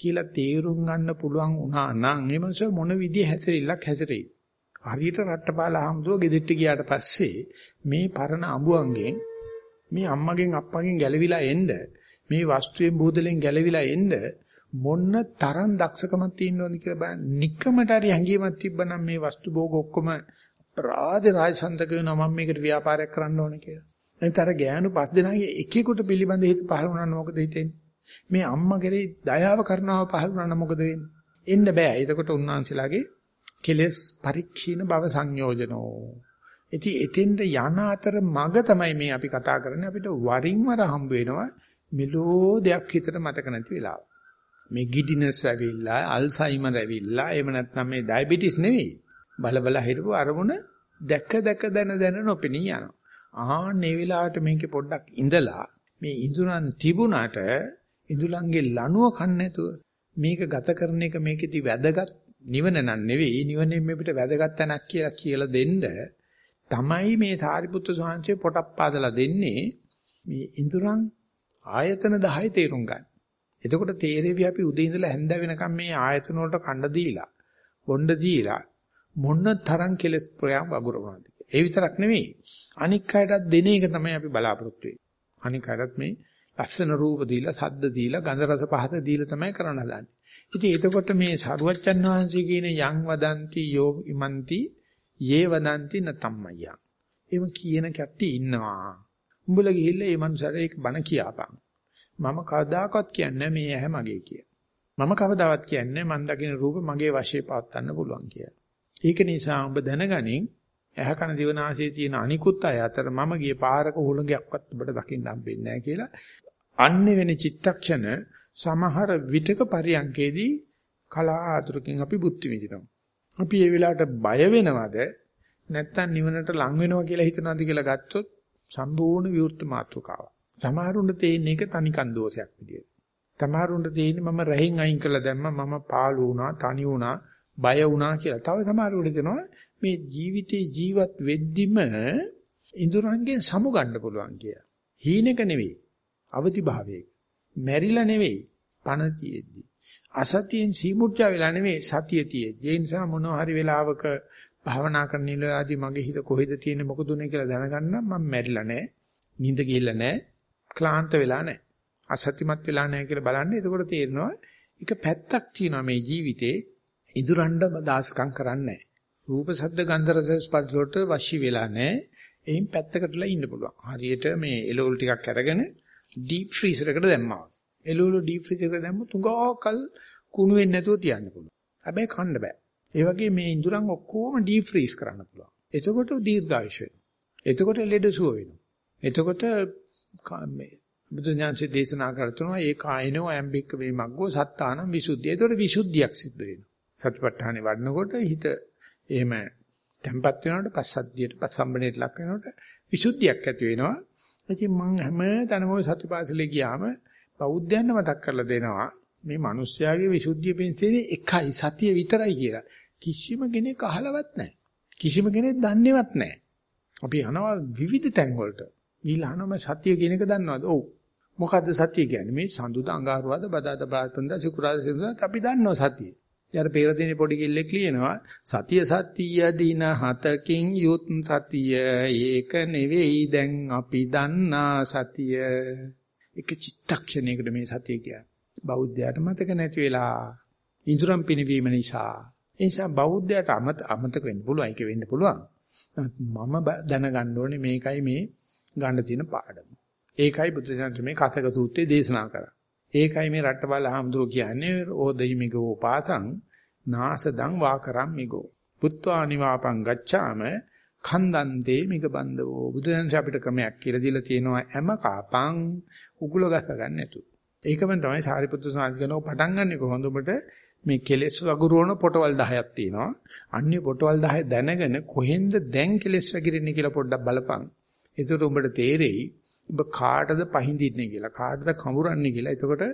කියලා තේරුම් ගන්න පුළුවන් වුණා නම් මේ මනුස්සය මොන විදිහ හැසිරෙILLක් හැසිරෙයි. හරියට රට්ටපාල හම්දුව ගෙදෙට්ට ගියාට පස්සේ මේ පරණ අඹුවන්ගෙන් මේ අම්මගෙන් අප්පගෙන් ගැලවිලා එන්න මේ වස්තුවේ බුදලෙන් ගැලවිලා එන්න මොන්න තරම් දක්ෂකමක් තියෙනවද කියලා බලන්න. নিকමට හරි හැංගීමක් තිබ්බනම් මේ වස්තු භෝග ඔක්කොම අපරාධ රාජසන්තක වෙනවා මම මේකට ව්‍යාපාරයක් කරන්න ඕනේ කියලා. එතන අර ගෑනු පස් දෙනාගේ එකෙකුට පිළිබඳ හිත පහළ වුණා නම් මොකද හිතෙන්නේ? මේ අම්මා කෙරේ දයාව කරනව පහළ වුණා නම් මොකද වෙන්නේ? එන්න බෑ. එතකොට උන්වහන්සේලාගේ කෙලෙස් පරික්ෂීන භව සංයෝජනෝ. ඉතින් එතෙන්ට යන අතර මග තමයි මේ අපි කතා කරන්නේ අපිට වරින් වර හම්බ වෙනවා මෙලෝ දෙයක් හිතට මතක නැති වෙලාව. මේ ගිඩිනස් ඇවිල්ලා අල්සයිමර් ඇවිල්ලා එහෙම නැත්නම් මේ ඩයබටිස් නෙවෙයි. බල බල හිටපු අරමුණ දැක දැක දන දන නොපෙනී යනවා. ආන්නේ වෙලාවට මේකේ පොඩ්ඩක් ඉඳලා මේ ඉඳුරන් තිබුණාට ඉඳුලන්ගේ ලනුව කන්න නැතුව මේක ගත කරන එක මේකෙදි වැදගත් නිවන නන් නෙවෙයි නිවනේ මේ පිට වැදගත් තැනක් කියලා කියලා දෙන්න තමයි මේ සාරිපුත්‍ර ස්වාමීන් පොටක් පාදලා දෙන්නේ මේ ඉඳුරන් ආයතන 10 තේරුම් ගන්න. එතකොට තේරෙවි අපි උදේ ඉඳලා හැන්ද වෙනකම් මේ ආයතන වලට කණ්ඩ දීලා, බොණ්ඩ දීලා මොන තරම් කෙලෙස් ප්‍රයම් වගුරවනවද ඒ විතරක් නෙවෙයි අනික් අයටත් දෙන එක තමයි අපි බලාපොරොත්තු වෙන්නේ. අනික් අයටත් මේ ලස්සන රූප දීලා, සද්ද දීලා, ගන්ධ රස පහත දීලා තමයි කරන්න හදන්නේ. ඉතින් එතකොට මේ සරුවච්චන් වහන්සේ කියන යං වදන්ති යෝ ඉමන්ති යේ වදන්ති නතම්මයන්. එහෙම කියන කට්ටිය ඉන්නවා. උඹලා ගිහිල්ලා මේ මනුස්සයාට ඒක බණ කියාපන්. මම කවදාකවත් කියන්නේ මේ ඇහැ මගේ කිය. මම කවදාවත් කියන්නේ මන් දකින රූප මගේ වශයේ පවත්වන්න පුළුවන් කියලා. ඒක නිසා ඔබ දැනගනින් ඇහැ කන දිවනාසයේ තියෙන අනිකුත් අය අතර මම ගිය පාරක හුළඟයක්වත් ඔබට දකින්න හම්බෙන්නේ නැහැ කියලා අන්නේ වෙන චිත්තක්ෂණ සමහර විටක පරියන්කේදී කලාතුරකින් අපි බුද්ධි විඳිනවා. අපි ඒ වෙලාවට බය වෙනවද නැත්නම් නිවනට ලං වෙනවා කියලා හිතනවාද කියලා ගත්තොත් සම්පූර්ණ විවෘත මාත්‍රකාව. සමහරුන්ට තේින්න එක තනිකන් දෝෂයක් විදියට. සමහරුන්ට තේින්නේ මම රැහින් අයින් කළා දැම්ම මම පාළු වුණා, තනි වුණා, බය වුණා කියලා. තව සමහරුන්ට දෙනවා මේ ජීවිතේ ජීවත් වෙද්දිම ඉඳුරංගෙන් සමු ගන්න පුළුවන් කියලා. හීනෙක නෙවෙයි. අවදි භාවයක. මැරිලා නෙවෙයි. පණ තියෙද්දි. අසතියෙන් සීමුර්ජා වෙලා නෙවෙයි සතිය තියෙද්දි. ඒ නිසා මොනවා හරි වෙලාවක භාවනා කරන ඉලලාදී මගේ හිත කොහෙද තියෙන්නේ මොකද උනේ කියලා දැනගන්න මම මැරිලා නැහැ. නිින්ද ගිහිල්ලා නැහැ. ක්ලාන්ත වෙලා නැහැ. අසතිමත් වෙලා නැහැ කියලා බලන්න. එතකොට තේරෙනවා එක පැත්තක් තියෙනවා මේ ජීවිතේ ඉදුරණ්ඩ දාසකම් කරන්නේ රූප ශබ්ද ගන්ධ රස ස්පර්ශ වලට වශී වෙලා නැහැ. එයින් පැත්තකටලා ඉන්න පුළුවන්. හරියට මේ එළවලු ටිකක් අරගෙන ඩීප් ෆ්‍රීසර් එකට දැම්මා. එළවලු ඩීප් ෆ්‍රීසර් එකට දැම්ම තුඟකල් කුණු වෙන්නේ නැතුව තියන්න පුළුවන්. හැබැයි කන්න බෑ. ඒ වගේ මේ ඉඳුරන් ඔක්කොම ඩීප් ෆ්‍රීස් කරන්න පුළුවන්. එතකොට දීර්ඝායුෂ වෙනවා. එතකොට ලෙඩ සුව වෙනවා. එතකොට මේ බුදු ඥානසේ දේශනා කරතුනවා ඒ කායනෝ අයම්බික්ක වේමග්ගෝ සත්තාන විසුද්ධිය. එතකොට විසුද්ධියක් සිද්ධ වෙනවා. සතිපට්ඨානේ වඩනකොට හිත එහෙම tempat වෙනකොට පස්සද්ධියට පස්සම්බණයට ලක් වෙනකොට විසුද්ධියක් ඇති වෙනවා. ඉතින් මම හැම තැනම ওই සතිපාසලේ ගියාම බෞද්ධයන්ව මතක් කරලා දෙනවා. මේ මිනිස්යාගේ විසුද්ධිය පෙන්සෙන්නේ එකයි සතිය විතරයි කියලා. කිසිම කෙනෙක් අහලවත් නැහැ. කිසිම කෙනෙක් දන්නේවත් නැහැ. අපි අහනවා විවිධ තැන් වලට. ඊළානම සතිය කියන එක දන්නවද? ඔව්. මොකද්ද සතිය කියන්නේ? මේ සඳුද අඟහරුවාද බදාද බාතන්ද සිකුරාද සිකුරාද අපි දන්නවා සතිය. ඊට පෙර දිනේ පොඩි කිල්ලෙක් ලියනවා සතිය සතිය දින හතකින් යුත් සතිය. ඒක නෙවෙයි දැන් අපි දන්නා සතිය. එක චිත්තක්ෂණයකට මේ සතිය කියන්නේ. බෞද්ධයාට මතක නැති වෙලා ඉන්ද්‍රම් පිනවීම නිසා. ඒ නිසා බෞද්ධයාට අමතක වෙන්න පුළුවන් ඒක වෙන්න පුළුවන්. මම දැනගන්න ඕනේ මේකයි මේ ගන්න තියෙන පාඩම. ඒකයි බුදුසසුන මේ කතක සූත්‍රයේ දේශනා කරා ඒකයි මේ රට්ටබල හාමුදුරුව කියන්නේ ඕදෙයිමිගෝ පාතං නාසදං වාකරම් මිගෝ පුත්වා නිවාපං ගච්ඡාම khndante මිග බන්දවෝ බුදුසසුන අපිට ක්‍රමයක් කියලා දීලා තියෙනවා හැම කාපං උගුල ගස ගන්න නැතු ඒකම තමයි සාරිපුත්‍ර සාංශකනෝ පටන් ගන්නෙ කොහොමද ඔබට මේ කෙලෙස් වගුරුවන පොටවල් 10ක් තියෙනවා. අන්‍ය පොටවල් 10 දැනගෙන කොහෙන්ද දැන් කෙලෙස් වගිරෙන්නේ කියලා පොඩ්ඩක් බලපන්. එතකොට උඹට තේරෙයි ඔබ කාටද පහඳින්නේ කියලා කාටද කඹරන්නේ කියලා. එතකොට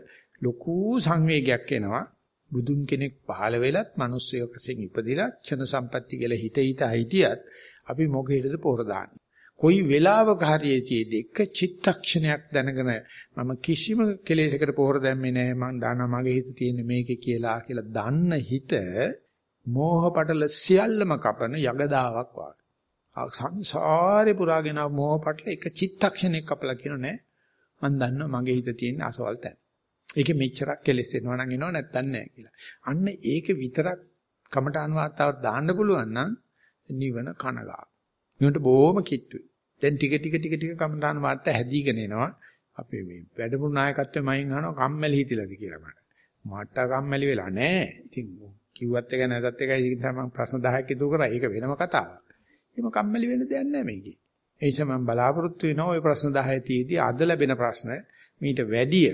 ලොකු සංවේගයක් එනවා. බුදුන් කෙනෙක් පහළ වෙලත් මිනිස්සෙකුසෙන් ඉපදිලා ක්ෂණ සම්පatti කියලා හිත හිත හිටියත් අපි මොකේද පොර දාන්නේ. කොයි වෙලාවක හරියේදී එක චිත්තක්ෂණයක් දැනගෙන මම කිසිම කෙලෙසකට පොහොර දැම්මේ නැහැ මං දන්නා මගේ හිත තියෙන මේකේ කියලා කියලා දන්න හිත මෝහ පටල සියල්ලම කපන යගදාවක් වගේ සංසාරේ පුරාගෙන මෝහ පටල එක චිත්තක්ෂණයක් කපලා කියන නෑ මං දන්නවා මගේ හිත තියෙන අසවල් තැන ඒකේ මෙච්චරක් කෙලෙස් එනවා නම් එනවා නැත්තන් නෑ කියලා අන්න ඒක විතරක් කමඨාන් වාතාවට දාන්න පුළුවන් නම් නිවන කනගා නිවනට බොහොම කිට්ටුයි දැන් ටික ටික ටික ටික කමඨාන් වාර්තා හැදීගෙන එනවා අපේ මේ වැඩමුළු නායකත්වයේ මයින් අහනවා කම්මැලි හිතිලාද කියලා මට. මට කම්මැලි වෙලා නැහැ. ඉතින් කිව්වත් එක නැතත් එකයි ඒක නිසා මම ප්‍රශ්න 10ක් ඉදු කරා. ඒක වෙනම කතාවක්. එහෙම කම්මැලි වෙන්න දෙයක් නැහැ මේකේ. ඒ නිසා මම බලාපොරොත්තු වෙනවා ওই ප්‍රශ්න 10 තියේදී අද ලැබෙන ප්‍රශ්න මීට වැඩිය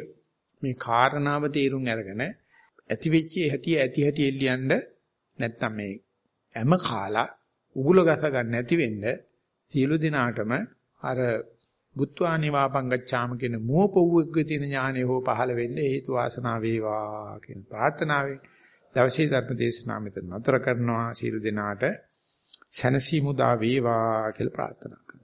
මේ කාරණාව තේරුම් අරගෙන ඇති වෙච්ච හැටි ඇති හැටි එල්ලියන්න නැත්තම් මේ හැම කාලා උගුල ගස ගන්න නැති වෙන්න සියලු දිනාටම අර බුත්වා නිවාපංගච්ඡාම කියන මුවපොව්වෙක තියෙන ඥානය හෝ පහළ වෙන්නේ හේතු වාසනා වේවා කියන ප්‍රාර්ථනාවෙන් දවසේ ධර්ම දේශනාව මෙතන නතර කරනවා සීල දෙනාට සැනසීම උදා වේවා කියලා ප්‍රාර්ථනා කරනවා.